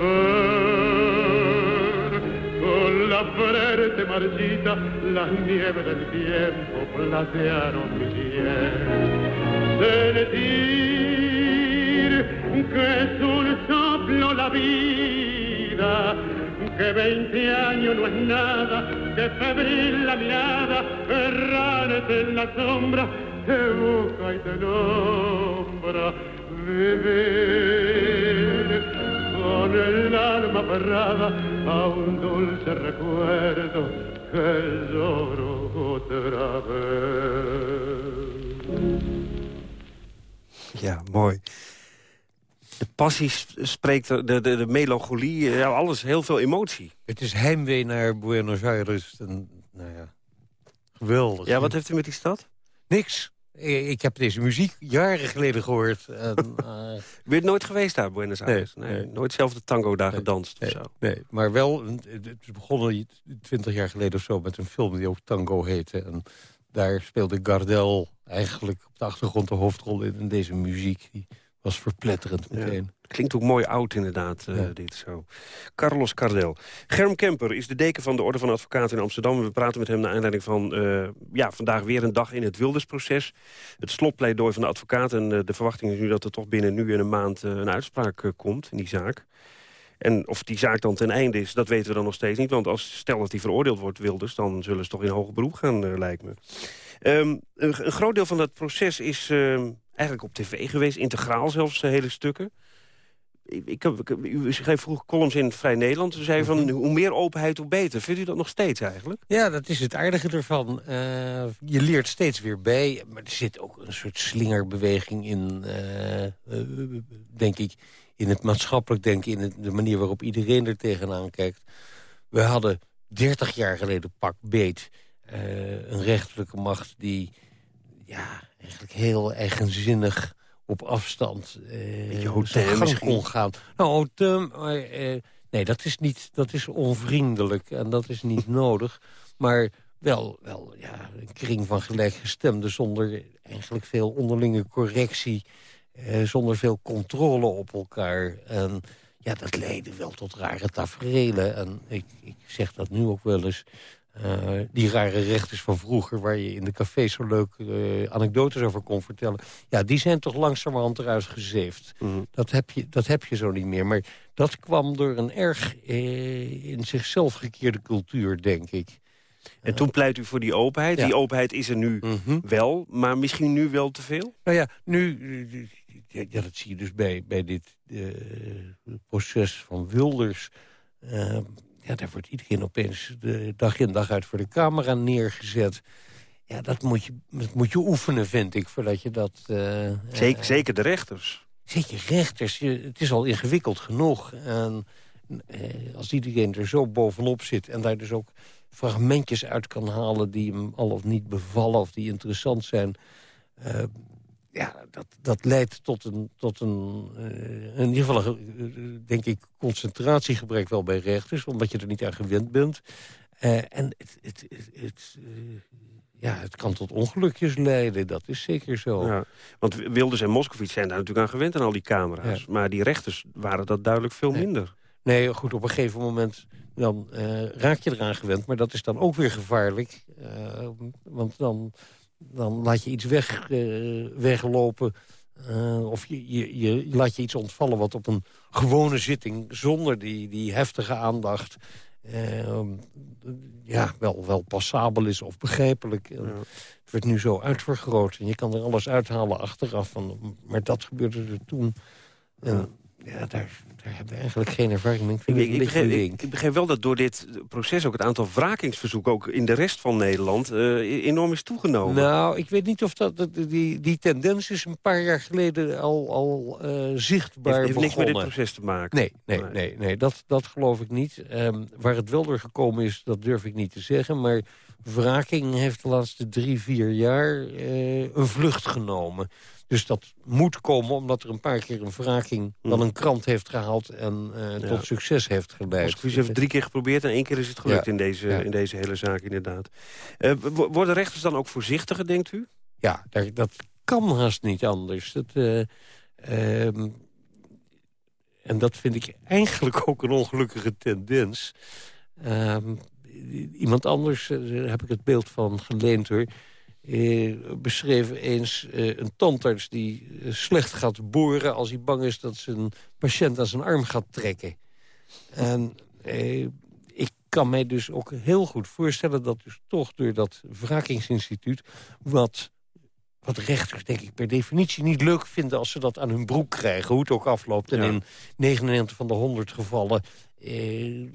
con la frente marchita, las nieves del tiempo platearon mi piel. Sentir que es un soplo la vida, que veinte años no es nada, que febril la mirada, errante en la sombra, te busca y te nombra vivir con el alma aferrada a un dulce recuerdo que lloro otra vez. Ja, mooi. De passie spreekt, de, de, de melancholie, ja, alles, heel veel emotie. Het is heimwee naar Buenos Aires. En, nou ja, geweldig. Ja, wat heeft u met die stad? Niks. Ik heb deze muziek jaren geleden gehoord. En, *laughs* uh... Nooit geweest daar, Buenos Aires? Nee, nee. Nooit zelf de tango daar gedanst nee, of zo? Nee, maar wel, het is begonnen twintig jaar geleden of zo... met een film die ook Tango heette. En daar speelde Gardel eigenlijk op de achtergrond de hoofdrol in. En deze muziek die was verpletterend meteen. Klinkt ook mooi oud inderdaad, uh, dit zo. Carlos Cardel. Germ Kemper is de deken van de Orde van Advocaten in Amsterdam. We praten met hem naar aanleiding van uh, ja, vandaag weer een dag in het Wildersproces. Het slotpleidooi van de advocaat. En uh, de verwachting is nu dat er toch binnen nu en een maand een uitspraak komt in die zaak. En of die zaak dan ten einde is, dat weten we dan nog steeds niet. Want als stel dat hij veroordeeld wordt, Wilders... dan zullen ze toch in hoger beroep gaan, lijkt me. Um, een, een, groot deel van dat proces is ehm, eigenlijk op tv geweest. Integraal zelfs, hele stukken ik, ik, u schreef vroeger columns in Vrij Nederland. U zei van, mhm. hoe meer openheid, hoe beter. Vindt u dat nog steeds eigenlijk? Ja, dat is het aardige ervan. Uh, je leert steeds weer bij. Maar er zit ook een soort slingerbeweging in, uh, uh, denk ik... in het maatschappelijk denken, in de manier waarop iedereen er tegenaan kijkt. We hadden 30 jaar geleden pak beet een rechterlijke macht die... ja, eigenlijk heel eigenzinnig op afstand uh, hotel kon gaan. Nou, hotel, uh, nee, dat is, niet, dat is onvriendelijk en dat is niet *laughs* nodig. Maar wel, wel ja, een kring van gelijkgestemden zonder eigenlijk veel onderlinge correctie... Uh, zonder veel controle op elkaar. En ja, dat leidde wel tot rare tafereelen. En ik, ik zeg dat nu ook wel eens... Uh, die rare rechters van vroeger... waar je in de cafés zo leuk uh, anekdotes over kon vertellen... ja, die zijn toch langzamerhand eruit gezeefd. Mm. Dat, heb je, dat heb je zo niet meer. Maar dat kwam door een erg uh, in zichzelf gekeerde cultuur, denk ik. En toen pleit u voor die openheid. Ja. Die openheid is er nu mm -hmm. wel, maar misschien nu wel te veel? Nou ja, nu... Ja, dat zie je dus bij, bij dit proces van Wilders ja, daar wordt iedereen opeens de dag in dag uit voor de camera neergezet. Ja, dat moet je, dat moet je oefenen, vind ik, voordat je dat... Uh, zeker, uh, zeker de rechters. Zeker rechters. Je, het is al ingewikkeld genoeg. En uh, als iedereen er zo bovenop zit en daar dus ook fragmentjes uit kan halen... die hem al of niet bevallen of die interessant zijn ja, dat, dat leidt tot een, tot een uh, in ieder geval, een, denk ik, concentratiegebrek wel bij rechters, omdat je er niet aan gewend bent. Uh, en het, het, het, uh, ja, het kan tot ongelukjes leiden, dat is zeker zo. Ja, want Wilders en Moskovits zijn daar natuurlijk aan gewend aan al die camera's. Ja. Maar die rechters waren dat duidelijk veel nee. minder. Nee, goed, op een gegeven moment dan raak je eraan gewend. Maar dat is dan ook weer gevaarlijk. want dan dan laat je iets weg, uh, weglopen. Uh, of je, je, je, laat je iets ontvallen wat op een gewone zitting... zonder die, die heftige aandacht... Uh, ja, wel, wel passabel is of begrijpelijk. Ja. Het werd nu zo uitvergroot en je kan er alles uithalen achteraf. Van, maar dat gebeurde er toen. En, ja, daar, daar hebben we eigenlijk geen ervaring mee. Ik, ik, ik, begreep, ik, ik, begreep, wel dat door dit proces ook het aantal wrakingsverzoeken... ook in de rest van Nederland uh, enorm is toegenomen. Nou, ik weet niet of dat... Die, die tendens is een paar jaar geleden al, al uh, zichtbaar heeft, heeft niks met dit proces te maken? Nee, nee, nee, nee, nee dat, dat geloof ik niet. Um, waar het wel door gekomen is, dat durf ik niet te zeggen. Maar wraking heeft de laatste drie, vier jaar uh, een vlucht genomen. Dus dat moet komen omdat er een paar keer een wraking... Mm. wel een krant heeft gehaald en uh, ja. tot succes heeft geleid. Moscovici heeft drie keer geprobeerd en één keer is het gelukt ja. in, deze, ja. in deze hele zaak inderdaad. Uh, worden rechters dan ook voorzichtiger, denkt u? Ja, daar, dat kan haast niet anders. Dat, uh, en dat vind ik eigenlijk ook een ongelukkige tendens. Ehm, iemand anders, daar heb ik het beeld van geleend hoor eh, beschreef eens eh, een tandarts die eh, slecht gaat boren... als hij bang is dat zijn patiënt aan zijn arm gaat trekken. En eh, ik kan mij dus ook heel goed voorstellen... dat dus toch door dat wrakingsinstituut... wat, wat rechters denk ik per definitie niet leuk vinden... als ze dat aan hun broek krijgen, hoe het ook afloopt. En ja. in 99 van de 100 gevallen eh,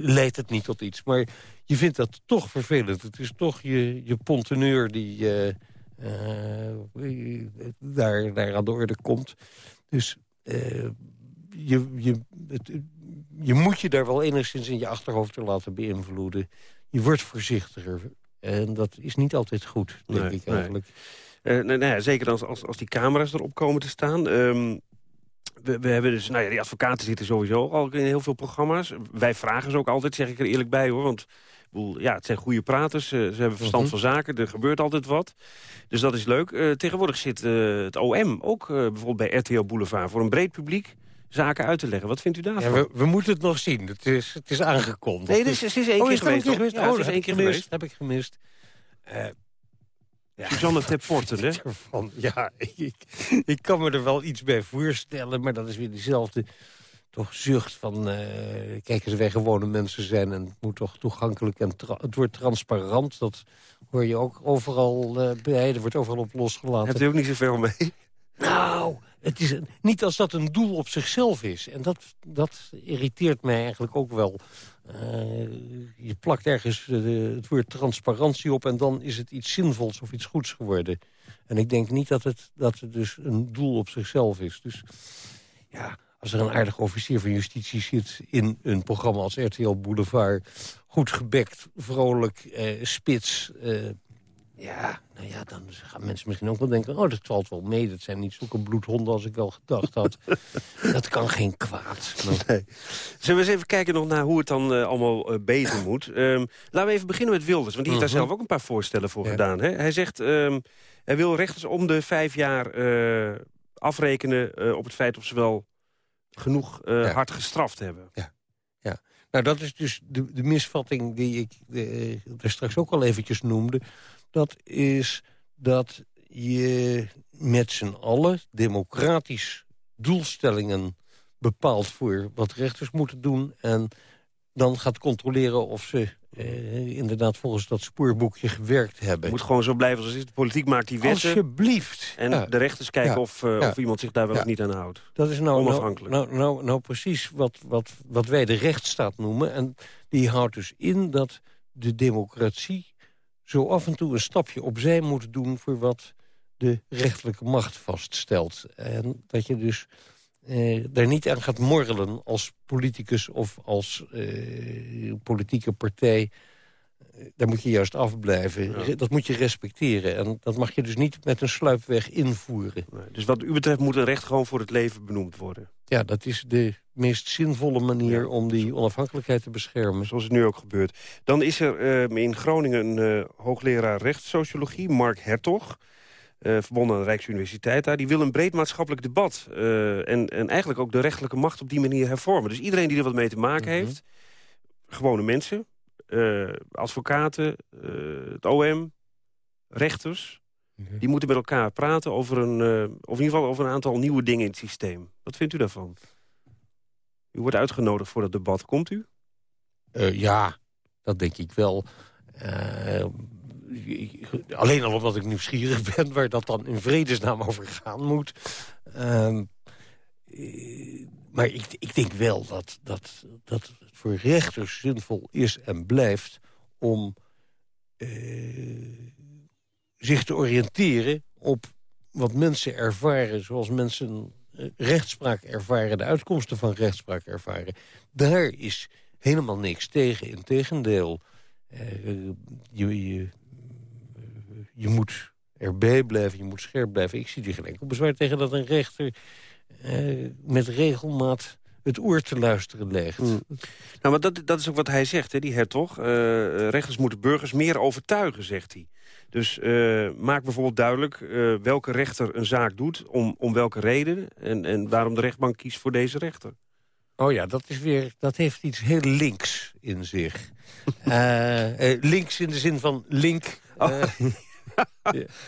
leidt het niet tot iets. Maar je vindt dat toch vervelend. Het is toch je, je ponteneur die uh, uh, daar, daar aan de orde komt. Dus je, je, het, je moet je daar wel enigszins in je achterhoofd laten beïnvloeden. Je wordt voorzichtiger. En dat is niet altijd goed, denk nee, ik eigenlijk. Nee. nou, nou ja, zeker als, als, als die camera's erop komen te staan... Um we, we, hebben dus, nou ja, die advocaten zitten sowieso al in heel veel programma's. Wij vragen ze ook altijd, zeg ik er eerlijk bij hoor. Want ja, het zijn goede praters, ze hebben verstand Mhm. van zaken, er gebeurt altijd wat. Dus dat is leuk. Eh, tegenwoordig zit eh, het OM ook eh, bijvoorbeeld bij RTL Boulevard... voor een breed publiek zaken uit te leggen. Wat vindt u daarvan? Ja, we, we moeten het nog zien. Het is, het is aangekondigd. Nee, dus, het is één oh, keer is het één geweest. keer toch? geweest? Ja, oh, het dat is één heb keer gemist. geweest. heb ik gemist. Eh, ja. Suzanne *laughs* hè? Ja, ik, ik kan me er wel iets bij voorstellen, maar dat is weer diezelfde toch zucht van... eh kijk eens, wij gewone mensen zijn en het moet toch toegankelijk en het wordt transparant. Dat hoor je ook overal eh, bij, er wordt overal op losgelaten. Hebt u ook niet zoveel mee? Nou, het is niet als dat een doel op zichzelf is. En dat, dat irriteert mij eigenlijk ook wel. Eh, je plakt ergens het woord transparantie op... en dan is het iets zinvols of iets goeds geworden. En ik denk niet dat het, dat het dus een doel op zichzelf is. Dus ja, als er een aardig officier van justitie zit... in een programma als RTL Boulevard... goed gebekt, vrolijk, eh, spits... eh, ja, gaan mensen misschien ook wel denken... oh, dat valt wel mee, dat zijn niet zulke bloedhonden als ik wel gedacht had. *laughs* dat kan geen kwaad. Maar- Nee. Zullen we eens even kijken nog naar hoe het dan eh, allemaal eh, beter moet? Ehm, laten we even beginnen met Wilders, want die heeft daar Mhm. zelf ook een paar voorstellen voor Ja. gedaan. Hè? Hij zegt, ehm, hij wil rechters om de vijf jaar eh, afrekenen op het feit of ze wel genoeg Ja. hard gestraft hebben. Nou, dat is dus de, de misvatting die ik eh, daar straks ook al eventjes noemde. Dat is dat je met z'n allen democratisch doelstellingen bepaalt... voor wat rechters moeten doen en dan gaat controleren of ze eh, inderdaad volgens dat spoorboekje gewerkt hebben. Het moet gewoon zo blijven zoals het is. De politiek maakt die wetten Alsjeblieft. en Ja. de rechters kijken Ja. of, eh, Ja. of iemand zich daar wel of niet aan houdt. Dat is nou, nou, Onafhankelijk. nou, nou, nou precies wat, wat, wat wij de rechtsstaat noemen. En die houdt dus in dat de democratie zo af en toe een stapje opzij moet doen... voor wat de rechterlijke macht vaststelt. En dat je dus eh, daar niet aan gaat morrelen als politicus of als eh, politieke partij... Eh, Daar moet je juist afblijven. Ja. Dat moet je respecteren. En dat mag je dus niet met een sluipweg invoeren. Nee, Dus wat u betreft moet een recht gewoon voor het leven benoemd worden. Ja, dat is de meest zinvolle manier Ja. om die onafhankelijkheid te beschermen. Zoals het nu ook gebeurt. Dan is er eh, in Groningen een eh, hoogleraar rechtssociologie, Mark Hertog... eh, verbonden aan de Rijksuniversiteit daar. Die wil een breed maatschappelijk debat. eh, en, en eigenlijk ook de rechterlijke macht op die manier hervormen. Dus iedereen die er wat mee te maken Mhm. heeft... gewone mensen, advocaten, het OM, rechters... die moeten met elkaar praten over een, eh, of in ieder geval over een aantal nieuwe dingen in het systeem. Wat vindt u daarvan? U wordt uitgenodigd voor dat debat. Komt u? Eh, ja, dat denk ik wel. Eh, alleen al omdat ik nieuwsgierig *laughs* ben waar dat dan in vredesnaam over gaan moet. Ehm, eh, maar ik, ik denk wel dat, dat, dat het voor rechters zinvol is en blijft... om zich te oriënteren op wat mensen ervaren... zoals mensen eh, rechtspraak ervaren, de uitkomsten van rechtspraak ervaren. Daar is helemaal niks tegen. Integendeel, eh, je, je, je moet erbij blijven, je moet scherp blijven. Ik zie er geen enkel bezwaar tegen dat een rechter eh, met regelmaat het oor te luisteren legt. Mm. Nou, maar dat, dat is ook wat hij zegt, hè, die hertog. Eh, rechters moeten burgers meer overtuigen, zegt hij. Dus eh, maak bijvoorbeeld duidelijk eh, welke rechter een zaak doet... om, om welke reden en, en waarom de rechtbank kiest voor deze rechter. Oh ja, dat, is weer, dat heeft iets heel links in zich. *laughs* Eh, links in de zin van link. Oh. *laughs*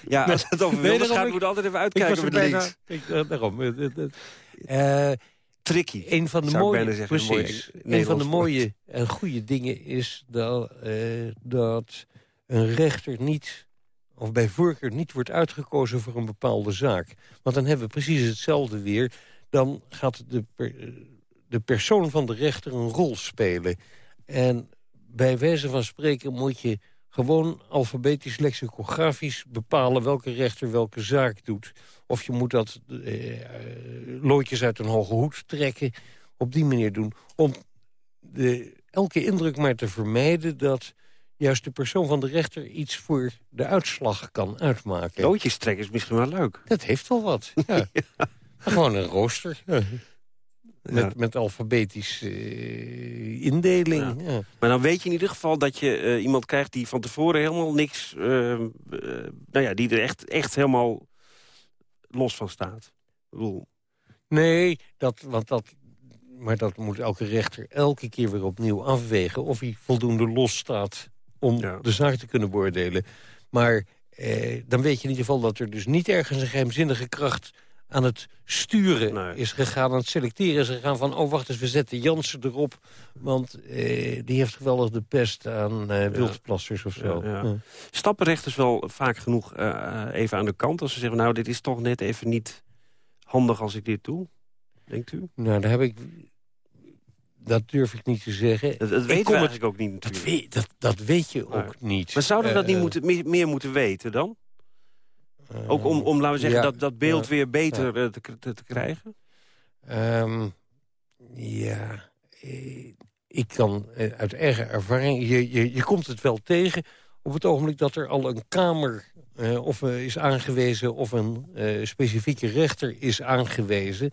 Ja, als het over Wilders gaat, moet altijd even uitkijken met bijna... links. Ik, daarom. Tricky. een van de mooie, een van de mooie en goede dingen is dat, dat een rechter niet, of bij voorkeur niet wordt uitgekozen voor een bepaalde zaak. Want dan hebben we precies hetzelfde weer. Dan gaat de, de persoon van de rechter een rol spelen. En bij wijze van spreken moet je gewoon alfabetisch lexicografisch bepalen welke rechter welke zaak doet. Of je moet dat eh, loodjes uit een hoge hoed trekken. Op die manier doen. Om de, elke indruk maar te vermijden dat juist de persoon van de rechter iets voor de uitslag kan uitmaken. Loodjes trekken is misschien wel leuk. Dat heeft wel wat, *laughs* ja. Gewoon een rooster. Ja. Met, met alfabetisch uh, indeling. Ja. Maar dan weet je in ieder geval dat je uh, iemand krijgt... die van tevoren helemaal niks... Uh, nou ja, die er echt, echt helemaal los van staat. Nee, dat, want dat, maar dat moet elke rechter elke keer weer opnieuw afwegen... of hij voldoende los staat om de zaak te kunnen beoordelen. Maar eh, dan weet je in ieder geval dat er dus niet ergens een geheimzinnige kracht aan het sturen is gegaan, aan het selecteren is gegaan van... oh, wacht eens, we zetten Jansen erop, want eh, die heeft geweldig de pest aan eh, wildplassers of zo. Ja, ja. Stappen rechters wel vaak genoeg uh, even aan de kant... als ze zeggen, nou, dit is toch net even niet handig als ik dit doe? Denkt u? Nou, daar heb ik dat durf ik niet te zeggen. Dat, dat weten we eigenlijk ook niet Dat weet, dat, dat weet je ook niet. Maar zouden we dat niet eh, moeten, meer, meer, moeten weten dan? ook om, om, laten we zeggen, dat, dat beeld weer beter eh, te, te, te, krijgen? Um, ja, eh, ik kan uit eigen ervaring... Je, je, je komt het wel tegen op het ogenblik dat er al een kamer uh, of is aangewezen... of een uh, specifieke rechter is aangewezen...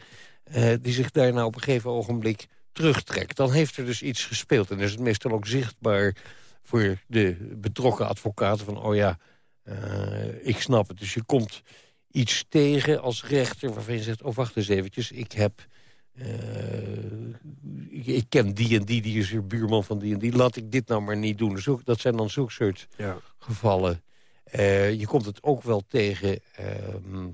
Die zich daarna op een gegeven ogenblik terugtrekt... dan heeft er dus iets gespeeld. En is het meestal ook zichtbaar voor de betrokken advocaten... van, oh ja, uh, ik snap het. Dus je komt iets tegen als rechter waarvan je zegt... oh, wacht eens eventjes, ik heb... Uh, ik, ik, ken die en die, die is hier buurman van die en die. Laat ik dit nou maar niet doen. Ook, dat zijn dan zulke soort ja. gevallen. Uh, je komt het ook wel tegen... Ehm,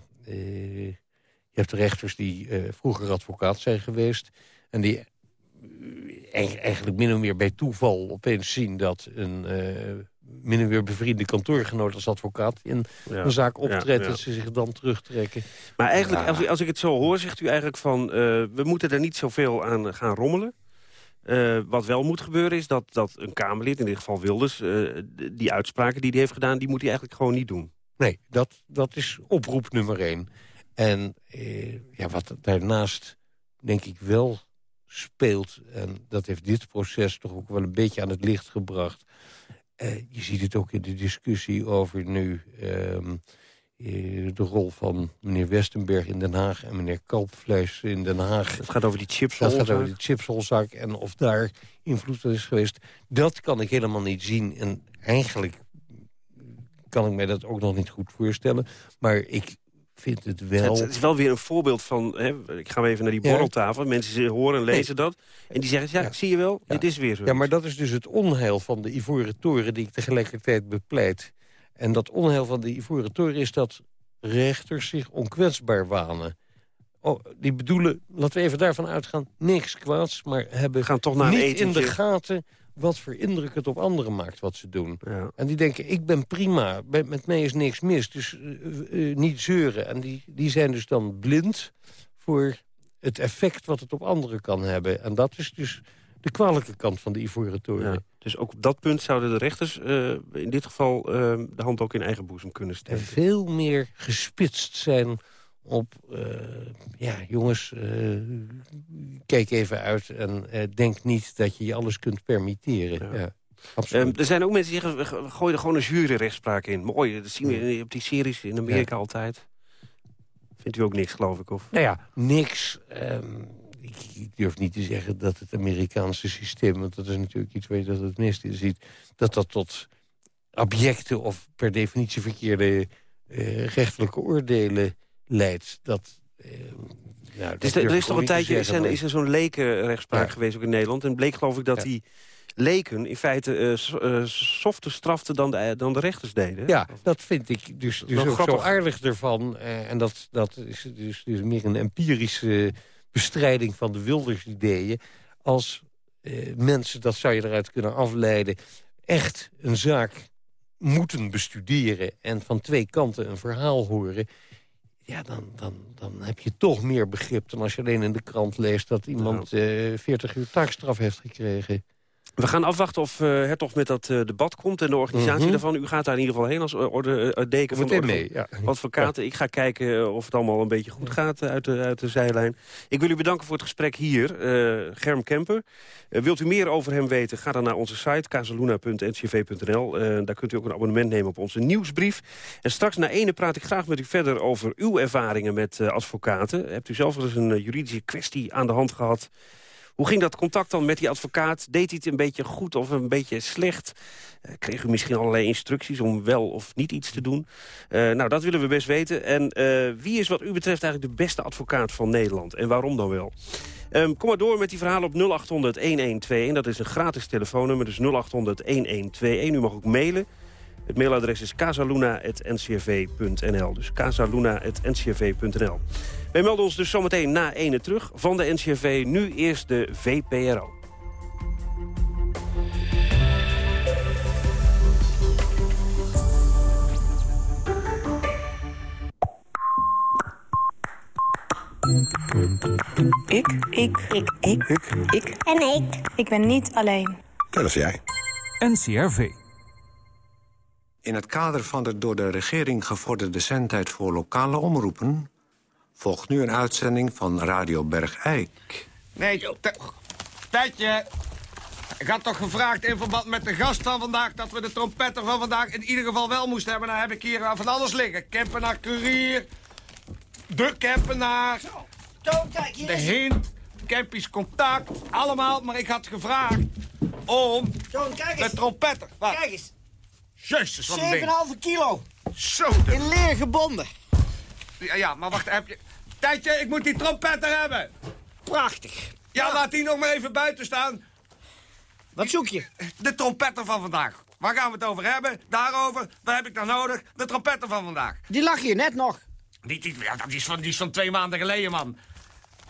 je hebt rechters die vroeger advocaat zijn geweest... en die eigenlijk min of meer bij toeval opeens zien... dat een uh, min of meer bevriende kantoorgenoot als advocaat... in een zaak optreedt en ze zich dan terugtrekken. Maar eigenlijk, als, als, ik het zo hoor, zegt u eigenlijk van... Uh, we moeten er niet zoveel aan gaan rommelen. Uh, wat wel moet gebeuren is dat, dat een Kamerlid, in dit geval Wilders... die uitspraken die hij heeft gedaan, die moet hij eigenlijk gewoon niet doen. Nee, dat, dat is oproep nummer één. En ja, wat daarnaast denk ik wel speelt. En dat heeft dit proces toch ook wel een beetje aan het licht gebracht. Uh, je ziet het ook in de discussie over nu... Uh, de rol van meneer Westenberg in Den Haag... en meneer Kalpvlees in Den Haag. Het gaat over die chipsholzaak. Het gaat over die chipsholzaak en of daar invloed is geweest. Dat kan ik helemaal niet zien. En eigenlijk kan ik mij dat ook nog niet goed voorstellen. Maar ik vind het wel... Het, is wel weer een voorbeeld van... Hè, ik ga even naar die borreltafel. Mensen horen en lezen dat. En die zeggen, ja, zie je wel, dit is weer zo. Ja, maar dat is dus het onheil van de Ivoren Toren... die ik tegelijkertijd bepleit. En dat onheil van de Ivoren Toren is dat rechters zich onkwetsbaar wanen. Oh, die bedoelen, laten we even daarvan uitgaan, niks kwaads... maar hebben Gaan toch naar niet in de gaten wat voor indruk het op anderen maakt wat ze doen. Ja. En die denken, ik ben prima, met mij is niks mis, dus uh, niet zeuren. En die, die zijn dus dan blind voor het effect wat het op anderen kan hebben. En dat is dus de kwalijke kant van de Ivoren Toren. Ja, dus ook op dat punt zouden de rechters uh, in dit geval de hand ook in eigen boezem kunnen steken. En veel meer gespitst zijn op... Uh, ja, jongens, uh, kijk even uit en uh, denk niet dat je je alles kunt permitteren. Ja. Ja, um, er zijn ook mensen die zeggen, gooi er gewoon een juryrechtspraak in. Mooi, dat zien we op die series in Amerika altijd. Vindt u ook niks, geloof ik? Of? Nou ja, niks. Um, ik, ik, durf niet te zeggen dat het Amerikaanse systeem... want dat is natuurlijk iets waar je dat het meest in ziet... dat dat tot objecten of per definitie verkeerde rechtelijke oordelen leidt. Dat, eh, nou, dus er is toch een tijdje is er, is er zo'n lekenrechtspraak ja. geweest ook in Nederland. En bleek geloof ik dat die leken in feite uh, uh, softer straften dan de, dan de rechters deden. Ja, dat vind ik dus, dus ook zo aardig ervan. Uh, en dat, dat is dus, dus meer een empirische bestrijding van de Wilders-ideeën. Als mensen, dat zou je eruit kunnen afleiden... echt een zaak moeten bestuderen en van twee kanten een verhaal horen ja, dan, dan, dan heb je toch meer begrip dan als je alleen in de krant leest... dat iemand uh, 40 uur taakstraf heeft gekregen. We gaan afwachten of uh, Hertog met dat uh, debat komt en de organisatie mm daarvan. U gaat daar in ieder geval heen als orde, uh, deken van de mee, ja. advocaten. Ik ga kijken of het allemaal een beetje goed gaat uit de, uit de zijlijn. Ik wil u bedanken voor het gesprek hier. Germ Kemper. wilt u meer over hem weten, ga dan naar onze site casaluna.ncv.nl. daar kunt u ook een abonnement nemen op onze nieuwsbrief. En straks na ene praat ik graag met u verder over uw ervaringen met advocaten. Hebt u zelf wel eens een juridische kwestie aan de hand gehad... Hoe ging dat contact dan met die advocaat? Deed hij het een beetje goed of een beetje slecht? Uh, kreeg u misschien allerlei instructies om wel of niet iets te doen? Uh, nou, dat willen we best weten. En uh, wie is wat u betreft eigenlijk de beste advocaat van Nederland? En waarom dan wel? Um, kom maar door met die verhalen op 0800-1121. Dat is een gratis telefoonnummer, dus 0800-1121. U mag ook mailen. Het mailadres is casaluna.ncrv.nl. Dus casaluna.ncrv.nl. Wij melden ons dus zometeen na ene terug van de NCRV. Nu eerst de VPRO. Ik. Ik. Ik. Ik. Ik. Ik. En ik. Ik ben niet alleen. Dat is jij. NCRV. In het kader van de door de regering gevorderde zendtijd voor lokale omroepen... volgt nu een uitzending van Radio Bergijk. Nee, Tijdje. Ik had toch gevraagd in verband met de gast van vandaag... dat we de trompetter van vandaag in ieder geval wel moesten hebben. Dan heb ik hier van alles liggen. Kempenaar Courier, de Kempenaar, de Hint, Kempies Contact, allemaal. Maar ik had gevraagd om de trompetter. Wat? Kijk eens. Jezus, wat een ding. 7,5 kilo. Zo. In leer gebonden. Ja, ja, maar wacht, heb je... Tijdje, ik moet die trompetter hebben. Prachtig. Ja, laat die nog maar even buiten staan. Wat zoek je? De trompetter van vandaag. Waar gaan we het over hebben? Daarover. Wat heb ik dan nodig? De trompetter van vandaag. Die lag hier net nog. Die, die, ja, is van, die is van twee maanden geleden, man.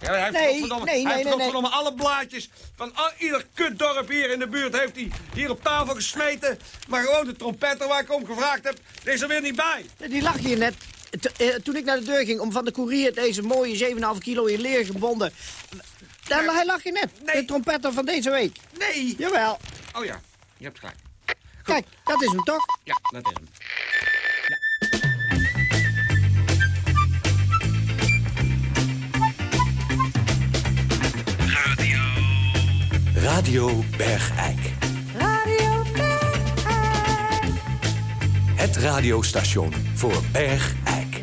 Ja, hij heeft Nee, godverdomme- nee, hij heeft nee, alle blaadjes van al, ieder kutdorp hier in de buurt... heeft hij hier op tafel gesmeten. Maar gewoon de trompetter waar ik om gevraagd heb, is er weer niet bij. Die lag hier net. Eh, Toen ik naar de deur ging om van de koerier deze mooie 7,5 kilo in leer gebonden... Daar, hij lag hier net. De trompetter van deze week. Nee. Jawel. Oh ja, je hebt gelijk. Kijk, dat is hem toch? Ja, dat is hem. Radio Bergijk. Radio Bergijk. Het radiostation voor Bergijk.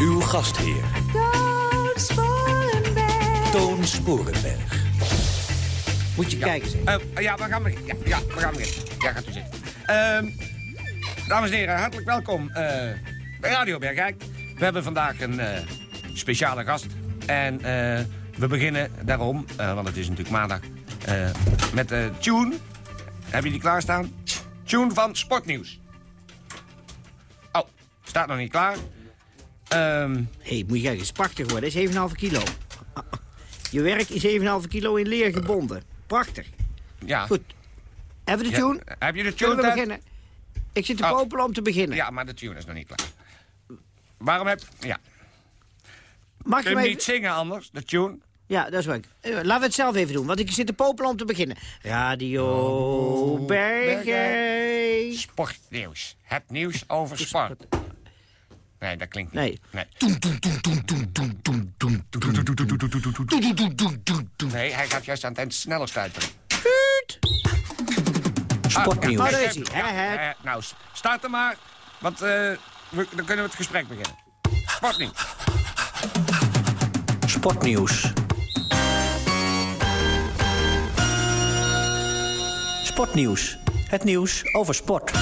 Uw gastheer, Toon Sporenberg. Toon Sporenberg. Moet je kijken, zeg. Eh, ja, we gaan beginnen. Ja, ja, we gaan beginnen. Ja, gaat u zitten. Ehm, dames en heren, hartelijk welkom eh, bij Radio Bergijk. We hebben vandaag een eh, speciale gast. En eh, we beginnen daarom, eh, want het is natuurlijk maandag, eh, met de tune. Hebben jullie klaarstaan? Tune van Sportnieuws. Oh, staat nog niet klaar. Ehm Hé, hey, moet je kijken, het is prachtig hoor. Dat is 7,5 kilo. Je werk is 7,5 kilo in leer gebonden. Prachtig. ja. Goed. Hebben we de Ja, tune? heb je de tune, Zullen we beginnen? Ik zit te Oh. popelen om te beginnen. Ja, maar de tune is nog niet klaar. Waarom heb... Ja. Mag Kun je hem niet zingen anders, de tune? Ja, dat is. Eh, Laten we het zelf even doen, want ik zit te popelen om te beginnen. Radio Bergen. Sportnieuws. Het nieuws over sport. Nee, dat klinkt niet. Nee. Nee. Hij gaat juist aan het eind sneller stuiteren. Sportnieuws. Ah, Oh, eh, nou, start hem maar. Want eh, dan kunnen we het gesprek beginnen. Sportnieuws. Sportnieuws. Sportnieuws. Het nieuws over sport.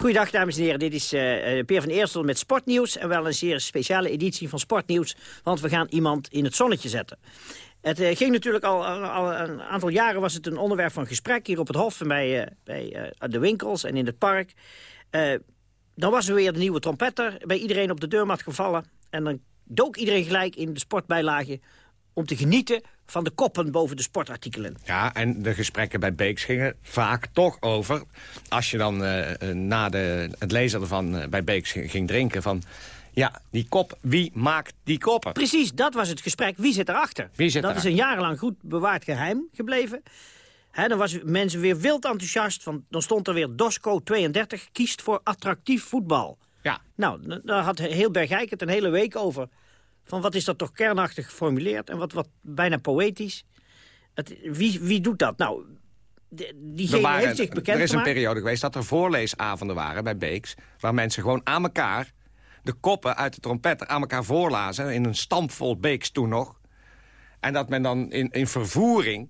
Goeiedag, dames en heren. Dit is eh, Peer van Eerstel met Sportnieuws. En wel een zeer speciale editie van Sportnieuws. Want we gaan iemand in het zonnetje zetten. Het eh, ging natuurlijk al, al, een aantal jaren was het een onderwerp van gesprek... hier op het Hof en bij, eh, eh, de winkels en in het park. Dan was er weer de nieuwe trompetter bij iedereen op de deurmat gevallen. En dan dook iedereen gelijk in de sportbijlage... om te genieten van de koppen boven de sportartikelen. Ja, en de gesprekken bij Beeks gingen vaak toch over... als je dan na de, het lezen ervan bij Beeks ging drinken... van ja, die kop, wie maakt die koppen? Precies, dat was het gesprek. Wie zit erachter? Wie zit dat is een jarenlang goed bewaard geheim gebleven. Hè, dan was mensen weer wild enthousiast. Van, dan stond er weer Dosco 32 kiest voor attractief voetbal. Ja. Nou, daar had heel Bergijk het een hele week over. Van wat is dat toch kernachtig geformuleerd en wat, wat bijna poëtisch. Het, wie, wie doet dat? Nou, diegene waren- heeft zich bekend er is een gemaakt. periode geweest dat er voorleesavonden waren bij Beeks... waar mensen gewoon aan elkaar de koppen uit de trompetter aan elkaar voorlazen... in een stampvol Beeks toen nog. En dat men dan in, in vervoering,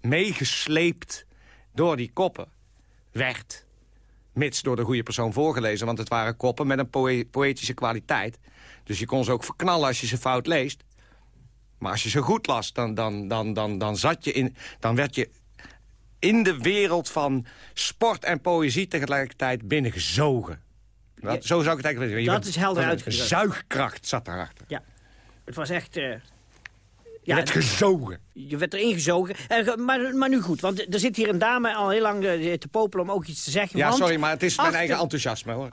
meegesleept door die koppen, werd... mits door de goede persoon voorgelezen... want het waren koppen met een poë- poëtische kwaliteit. Dus je kon ze ook verknallen als je ze fout leest. Maar als je ze goed las, dan, dan, dan, dan, dan, zat je in, dan werd je in de wereld van sport en poëzie tegelijkertijd binnengezogen. Dat, zo zou ik het eigenlijk willen. Dat is helder uitgedrukt. Zuigkracht zat daarachter. Ja, het was echt... eh, Je werd gezogen. Je werd erin gezogen. Eh, maar, maar nu goed, want er zit hier een dame al heel lang eh, te popelen om ook iets te zeggen. Ja, sorry, maar het is mijn eigen enthousiasme, hoor.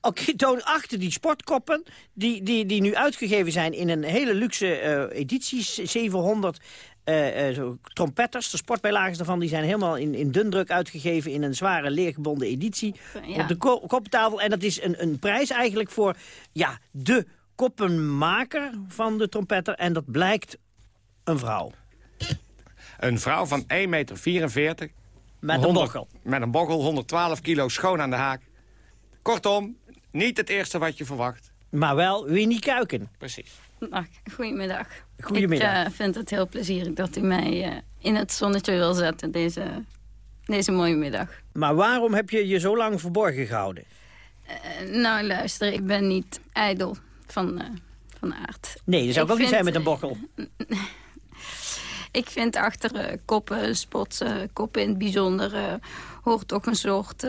Oké, Toon, achter die sportkoppen, die, die, die nu uitgegeven zijn in een hele luxe editie, 700 eh, eh, zo trompetters, de sportbijlagen daarvan, die zijn helemaal in, in dundruk uitgegeven in een zware leergebonden editie Ja. op de ko koppentafel. En dat is een, een prijs eigenlijk voor ja, de koppenmaker van de trompetter. En dat blijkt een vrouw. Een vrouw van 1,44 meter. Met een 100 bochel. Met een bochel, 112 kilo, schoon aan de haak. Kortom, niet het eerste wat je verwacht. Maar wel Winnie Kuiken. Precies. Goedemiddag. Goedemiddag. Ik eh, vind het heel plezierig dat u mij eh, in het zonnetje wil zetten deze, deze mooie middag. Maar waarom heb je je zo lang verborgen gehouden? Eh, nou, luister, ik ben niet ijdel van, van aard. Nee, dat zou ik ook niet zijn met een bochel. *laughs* Ik vind achter koppen, spots, eh, koppen in het bijzonder... hoort toch een soort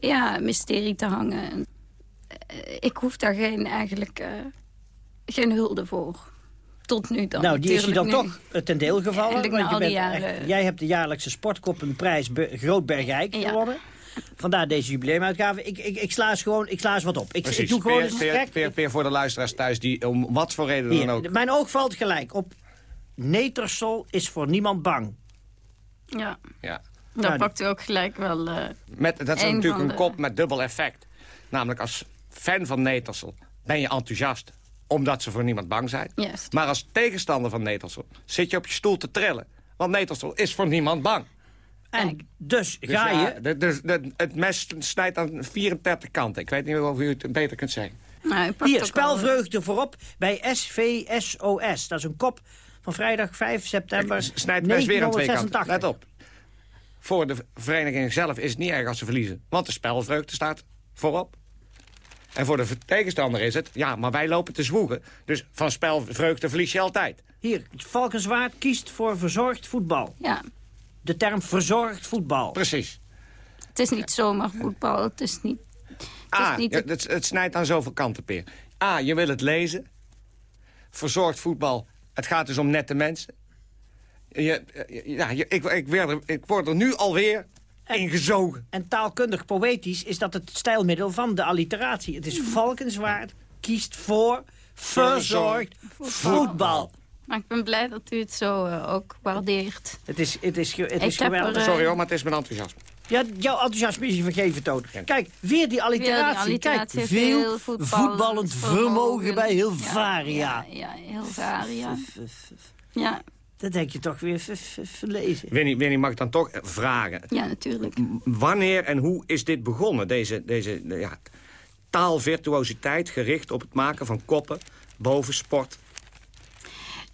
ja, mysterie te hangen. Ik hoef daar geen, eigenlijk geen hulde voor. Tot nu dan. nou, die is je dan nu. toch eh, ten deel gevallen. Want je bent jaren- echt- jij hebt de jaarlijkse sportkoppenprijs Groot Bergijk Ja. gewonnen. Vandaar deze jubileumuitgave. Ik, ik, ik, sla eens gewoon, ik sla eens wat op. Ik, doe gewoon Peer, eens peer, peer, peer voor de luisteraars thuis die om wat voor reden Hier, dan ook... Mijn oog valt gelijk op. Netersol is voor niemand bang. Ja, Ja. dan Nou, pakt u ook gelijk wel... eh, Met, dat is natuurlijk een de- kop met dubbel effect. Namelijk als fan van Netersel ben je enthousiast omdat ze voor niemand bang zijn. Juist. Maar als tegenstander van Netersel zit je op je stoel te trillen. Want Netersel is voor niemand bang. En dus Dus ga ja, je... het mes snijdt aan 34 kanten. Ik weet niet of u het beter kunt zeggen. nou, Hier, spelvreugde voorop bij SVSOS. Dat is een kop van vrijdag 5 september Snijdt mes weer aan twee kanten. 1986. Let op. Voor de vereniging zelf is het niet erg als ze verliezen. Want de spelvreugde staat voorop. En voor de tegenstander is het, ja, maar wij lopen te zwoegen. Dus van spelvreugde verlies je altijd. Hier, Valkenswaard kiest voor verzorgd voetbal. Ja, De term verzorgd voetbal. Precies. het is niet zomaar voetbal. Het is niet... A, niet ja, het, het snijdt aan zoveel kanten, Peer. A, je wil het lezen. Verzorgd voetbal, het gaat dus om nette mensen. Je, ja, je- ik, ik, werd er- ik word er nu alweer ingezogen. En taalkundig poëtisch is dat het stijlmiddel van de alliteratie. Het is Valkenswaard kiest voor verzorgd voetbal. Maar ik ben blij dat u het zo eh, ook waardeert. Het is, het is, het is er, geweldig. eh, Sorry hoor, maar het is mijn enthousiasme. Ja, jouw enthousiasme is je vergeven, Toon. Kijk, weer die alliteratie. alliteratie, Kijk, veel veel voetballend voetballend vermogen vermogen. bij heel Ja, Varia. Ja, ja, heel varia. Ja, Dat denk je toch weer verlezen. Winnie, Winnie mag ik dan toch vragen. ja, natuurlijk. Wanneer en hoe is dit begonnen? Deze, deze ja, taalvirtuositeit gericht op het maken van koppen boven sport.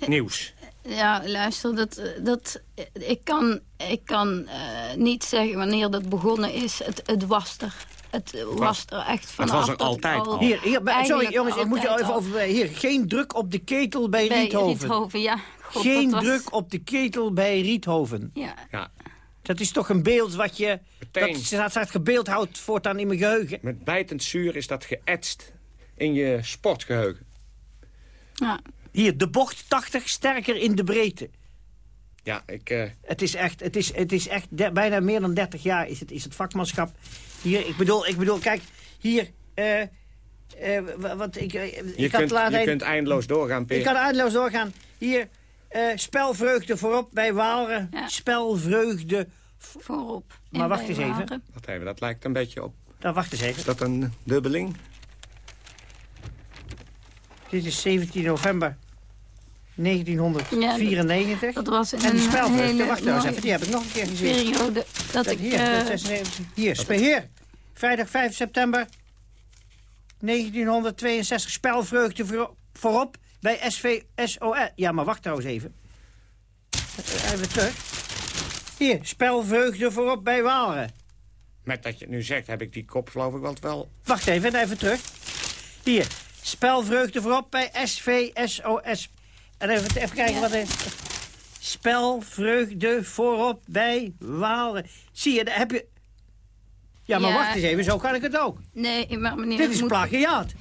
Nieuws. Ja, luister, dat, eh, dat, eh, ik kan, ik kan eh, niet zeggen wanneer dat begonnen is. Het, het was er. Het was er echt vanaf. was er altijd al. Hier, hier bij- sorry jongens, ik moet je even over... Hier, geen druk op de ketel bij, Bij Riethoven. Riethoven, ja. God, geen dat was- druk op de ketel bij Riethoven. Ja, Ja, Dat is toch een beeld wat je... Meteen. Dat staat, staat gebeeldhouwd voortaan in mijn geheugen. met bijtend zuur is dat geëtst in je sportgeheugen. ja. Hier, de bocht 80 sterker in de breedte. Ja, ik... Uh... Het is echt, het is, het is echt bijna meer dan 30 jaar is het, is het vakmanschap. Hier, ik bedoel, ik bedoel kijk, hier... Uh, uh, wat ik, je, ik kunt, je kunt eindeloos doorgaan, Peer. Ik kan eindeloos doorgaan. Hier, spelvreugde voorop bij Waalre. Ja. Spelvreugde voorop. Maar wacht eens even. Wacht even, dat lijkt een beetje op. Dan wacht eens even. Is dat een dubbeling? Dit is 17 november 1994. Ja, dat, was en die spelvruchten, wacht nou eens even, die heb ik nog een keer gezien. Periode dat, ik... Hier, uh, 76, hier, hier, vrijdag 5 september 1962, spelvreugde voor, voorop bij SV SOS. Ja, maar wacht trouwens even. Even terug. Hier, spelvreugde voorop bij Waalre. Met dat je het nu zegt, heb ik die kop geloof ik wel wel... Wacht even, even terug. Hier, spelvreugde voorop bij SV SOS en even, even kijken wat er... Spelvreugde voorop bij Waalre. Zie je, daar heb je... Ja, maar wacht eens even, zo kan ik het ook. Nee, maar meneer... Dit is moet... plagiaat.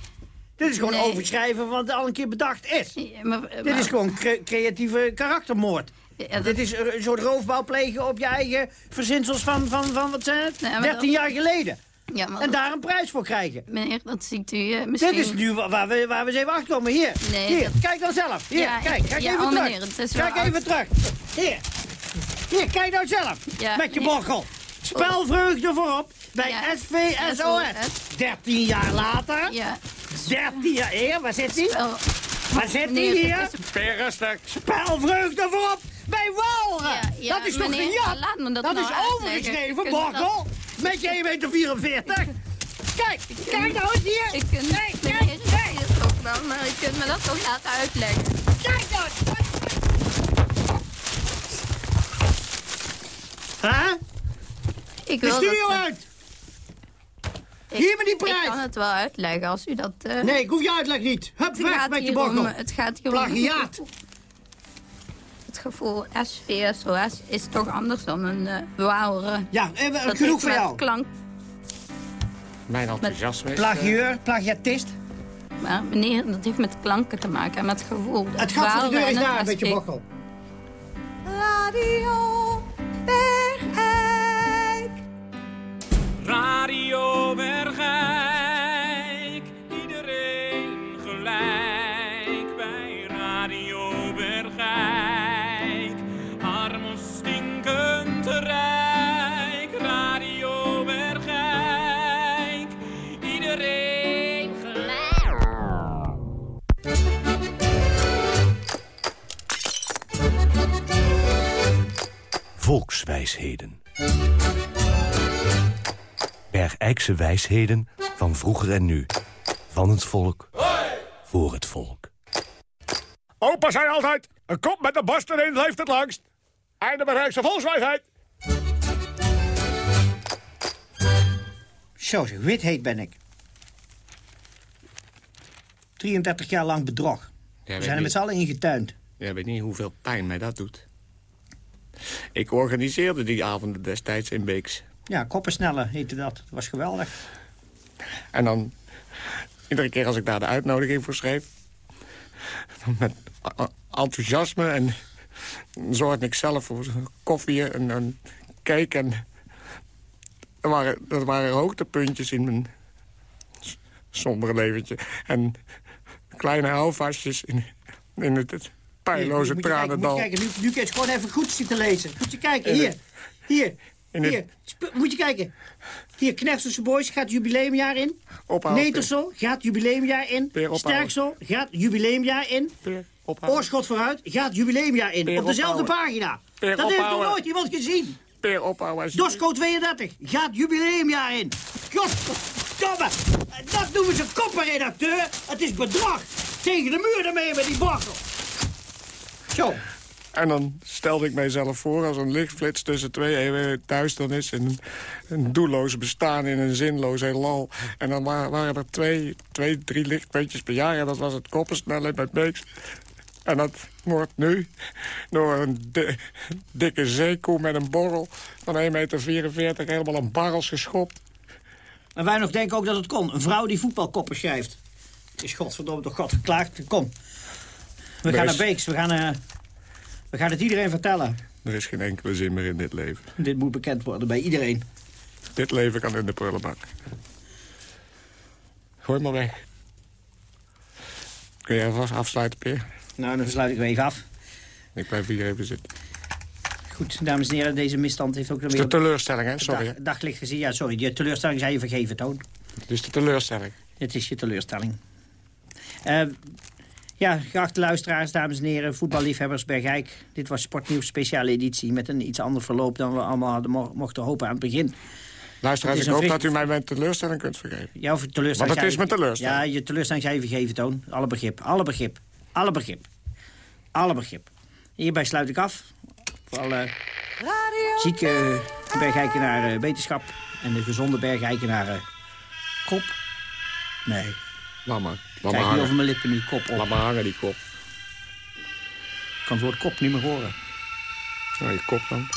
Dit is gewoon overschrijven wat al een keer bedacht is. Ja, maar, Dit is gewoon creatieve karaktermoord. Ja, Dit is een soort roofbouw plegen op je eigen verzinsels van, van, van wat zijn het? 13 jaar geleden. Ja, maar en daar een prijs voor krijgen. Meneer, dat ziet u uh, misschien... Dit is nu waar we, waar we eens even achterkomen. Hier, nee, hier kijk dan zelf. Hier, kijk, kijk even oh, terug. Meneer, het is kijk even terug. Hier, hier, kijk nou zelf. met je bochel. Spelvreugde voorop bij SVSOS. 13 jaar later. Ja. 13 jaar... Hier, waar zit hij? Waar zit hij hier? Per rustig. Spelvreugde voorop bij Walren. dat is toch een ja? Dat, dat is overgeschreven, bochel. Met je 1,44 meter. Kijk, kijk nou eens hier. Ik kunt, nee, kijk, kijk. Het toch wel, maar ik kunt me dat toch laten uitleggen. Kijk nou Huh? Ik wil stuur je uit. Hier met die prijs. Ik kan het wel uitleggen als u dat... Uh... Nee, ik hoef je uitleg niet. Hup, weg met je bokkel. Het gaat hier Plagiaat. Om gevoel SVSOS is toch anders dan een uh, wauwere. Ja, eh, dat genoeg voor jou. klank. Mijn enthousiasme Plagieur, plagiatist. Maar meneer, dat heeft met klanken te maken en met gevoel. Het gaat voor de deur is daar, een beetje bokkel. Radio volkswijsheden. Bergijkse wijsheden van vroeger en nu. Van het volk, voor het volk. Opa zei altijd, een kop met de borst erin leeft het langst. Einde Bergijkse volkswijsheid. Zo, wit heet ben ik. 33 jaar lang bedrog. We zijn er met z'n allen ingetuind. Je weet niet hoeveel pijn mij dat doet. Ik organiseerde die avonden destijds in Beeks. Ja, Koppensnellen heette dat. Dat was geweldig. En dan, iedere keer als ik daar de uitnodiging voor schreef... met enthousiasme en zorgde ik zelf voor koffie en, en cake. En dat waren, dat waren hoogtepuntjes in mijn sombere leventje. En kleine houvastjes in, in het pijloze tranendal. Moet je kijken, nu, nu kun je gewoon even goed zitten lezen. Moet je kijken, hier. Hier. Hier, moet je kijken. Hier, Knechtselse Boys gaat jubileumjaar in. Netersel gaat jubileumjaar in. Sterksel gaat jubileumjaar in. Oorschot vooruit gaat jubileumjaar in. Op dezelfde pagina. Dat heeft nog nooit iemand gezien. Peer ophouden. Dosco 32 gaat jubileumjaar in. Godverdomme. Dat noemen ze koppenredacteur. Het is bedrog. Tegen de muur ermee met die bochel. Zo. En dan stelde ik mijzelf voor als een lichtflits tussen twee eeuwen duisternis... en een, doelloos bestaan in een zinloos heelal. En dan waren, er twee, twee, drie lichtpuntjes per jaar... en dat was het koppensnelheid bij Beeks. En dat wordt nu door een dikke zeekoe met een borrel... van 1,44 meter helemaal een barrels geschopt. En wij nog denken ook dat het kon. Een vrouw die voetbalkoppen schrijft. Is godverdomme door God geklaagd. Kom, we gaan naar Beeks. We gaan, uh, we gaan het iedereen vertellen. Er is geen enkele zin meer in dit leven. Dit moet bekend worden bij iedereen. Dit leven kan in de prullenbak. Gooi maar weg. Kun jij vast afsluiten, Peer? Nou, dan sluit ik hem even af. Ik blijf hier even zitten. Goed, dames en heren, deze misstand heeft ook... Het is de teleurstelling, hè? Sorry. Dag, daglicht gezien. Ja, sorry, die teleurstelling zou je vergeven, Toon. Het is de teleurstelling. Het is je teleurstelling. Uh, ja, geachte luisteraars, dames en heren, voetballiefhebbers Bergijk. Dit was Sportnieuws speciale editie met een iets ander verloop... dan we allemaal hadden mo mochten hopen aan het begin. Luisteraars, ik hoop dat u mij mijn teleurstelling kunt vergeven. Ja, of teleurstelling... Want het is mijn teleurstelling. Ja, je teleurstelling zou je vergeven, Toon. Alle begrip, alle begrip, alle begrip. Alle begrip. Hierbij sluit ik af. Voor alle zieke bergijkenaren wetenschap... en de gezonde bergijkenaren kop. Nee. Laat maar. Laat Kijk niet over mijn lippen nu, kop op. Laat maar hangen, die kop. Ik kan het woord kop niet meer horen. Nou, je kop dan.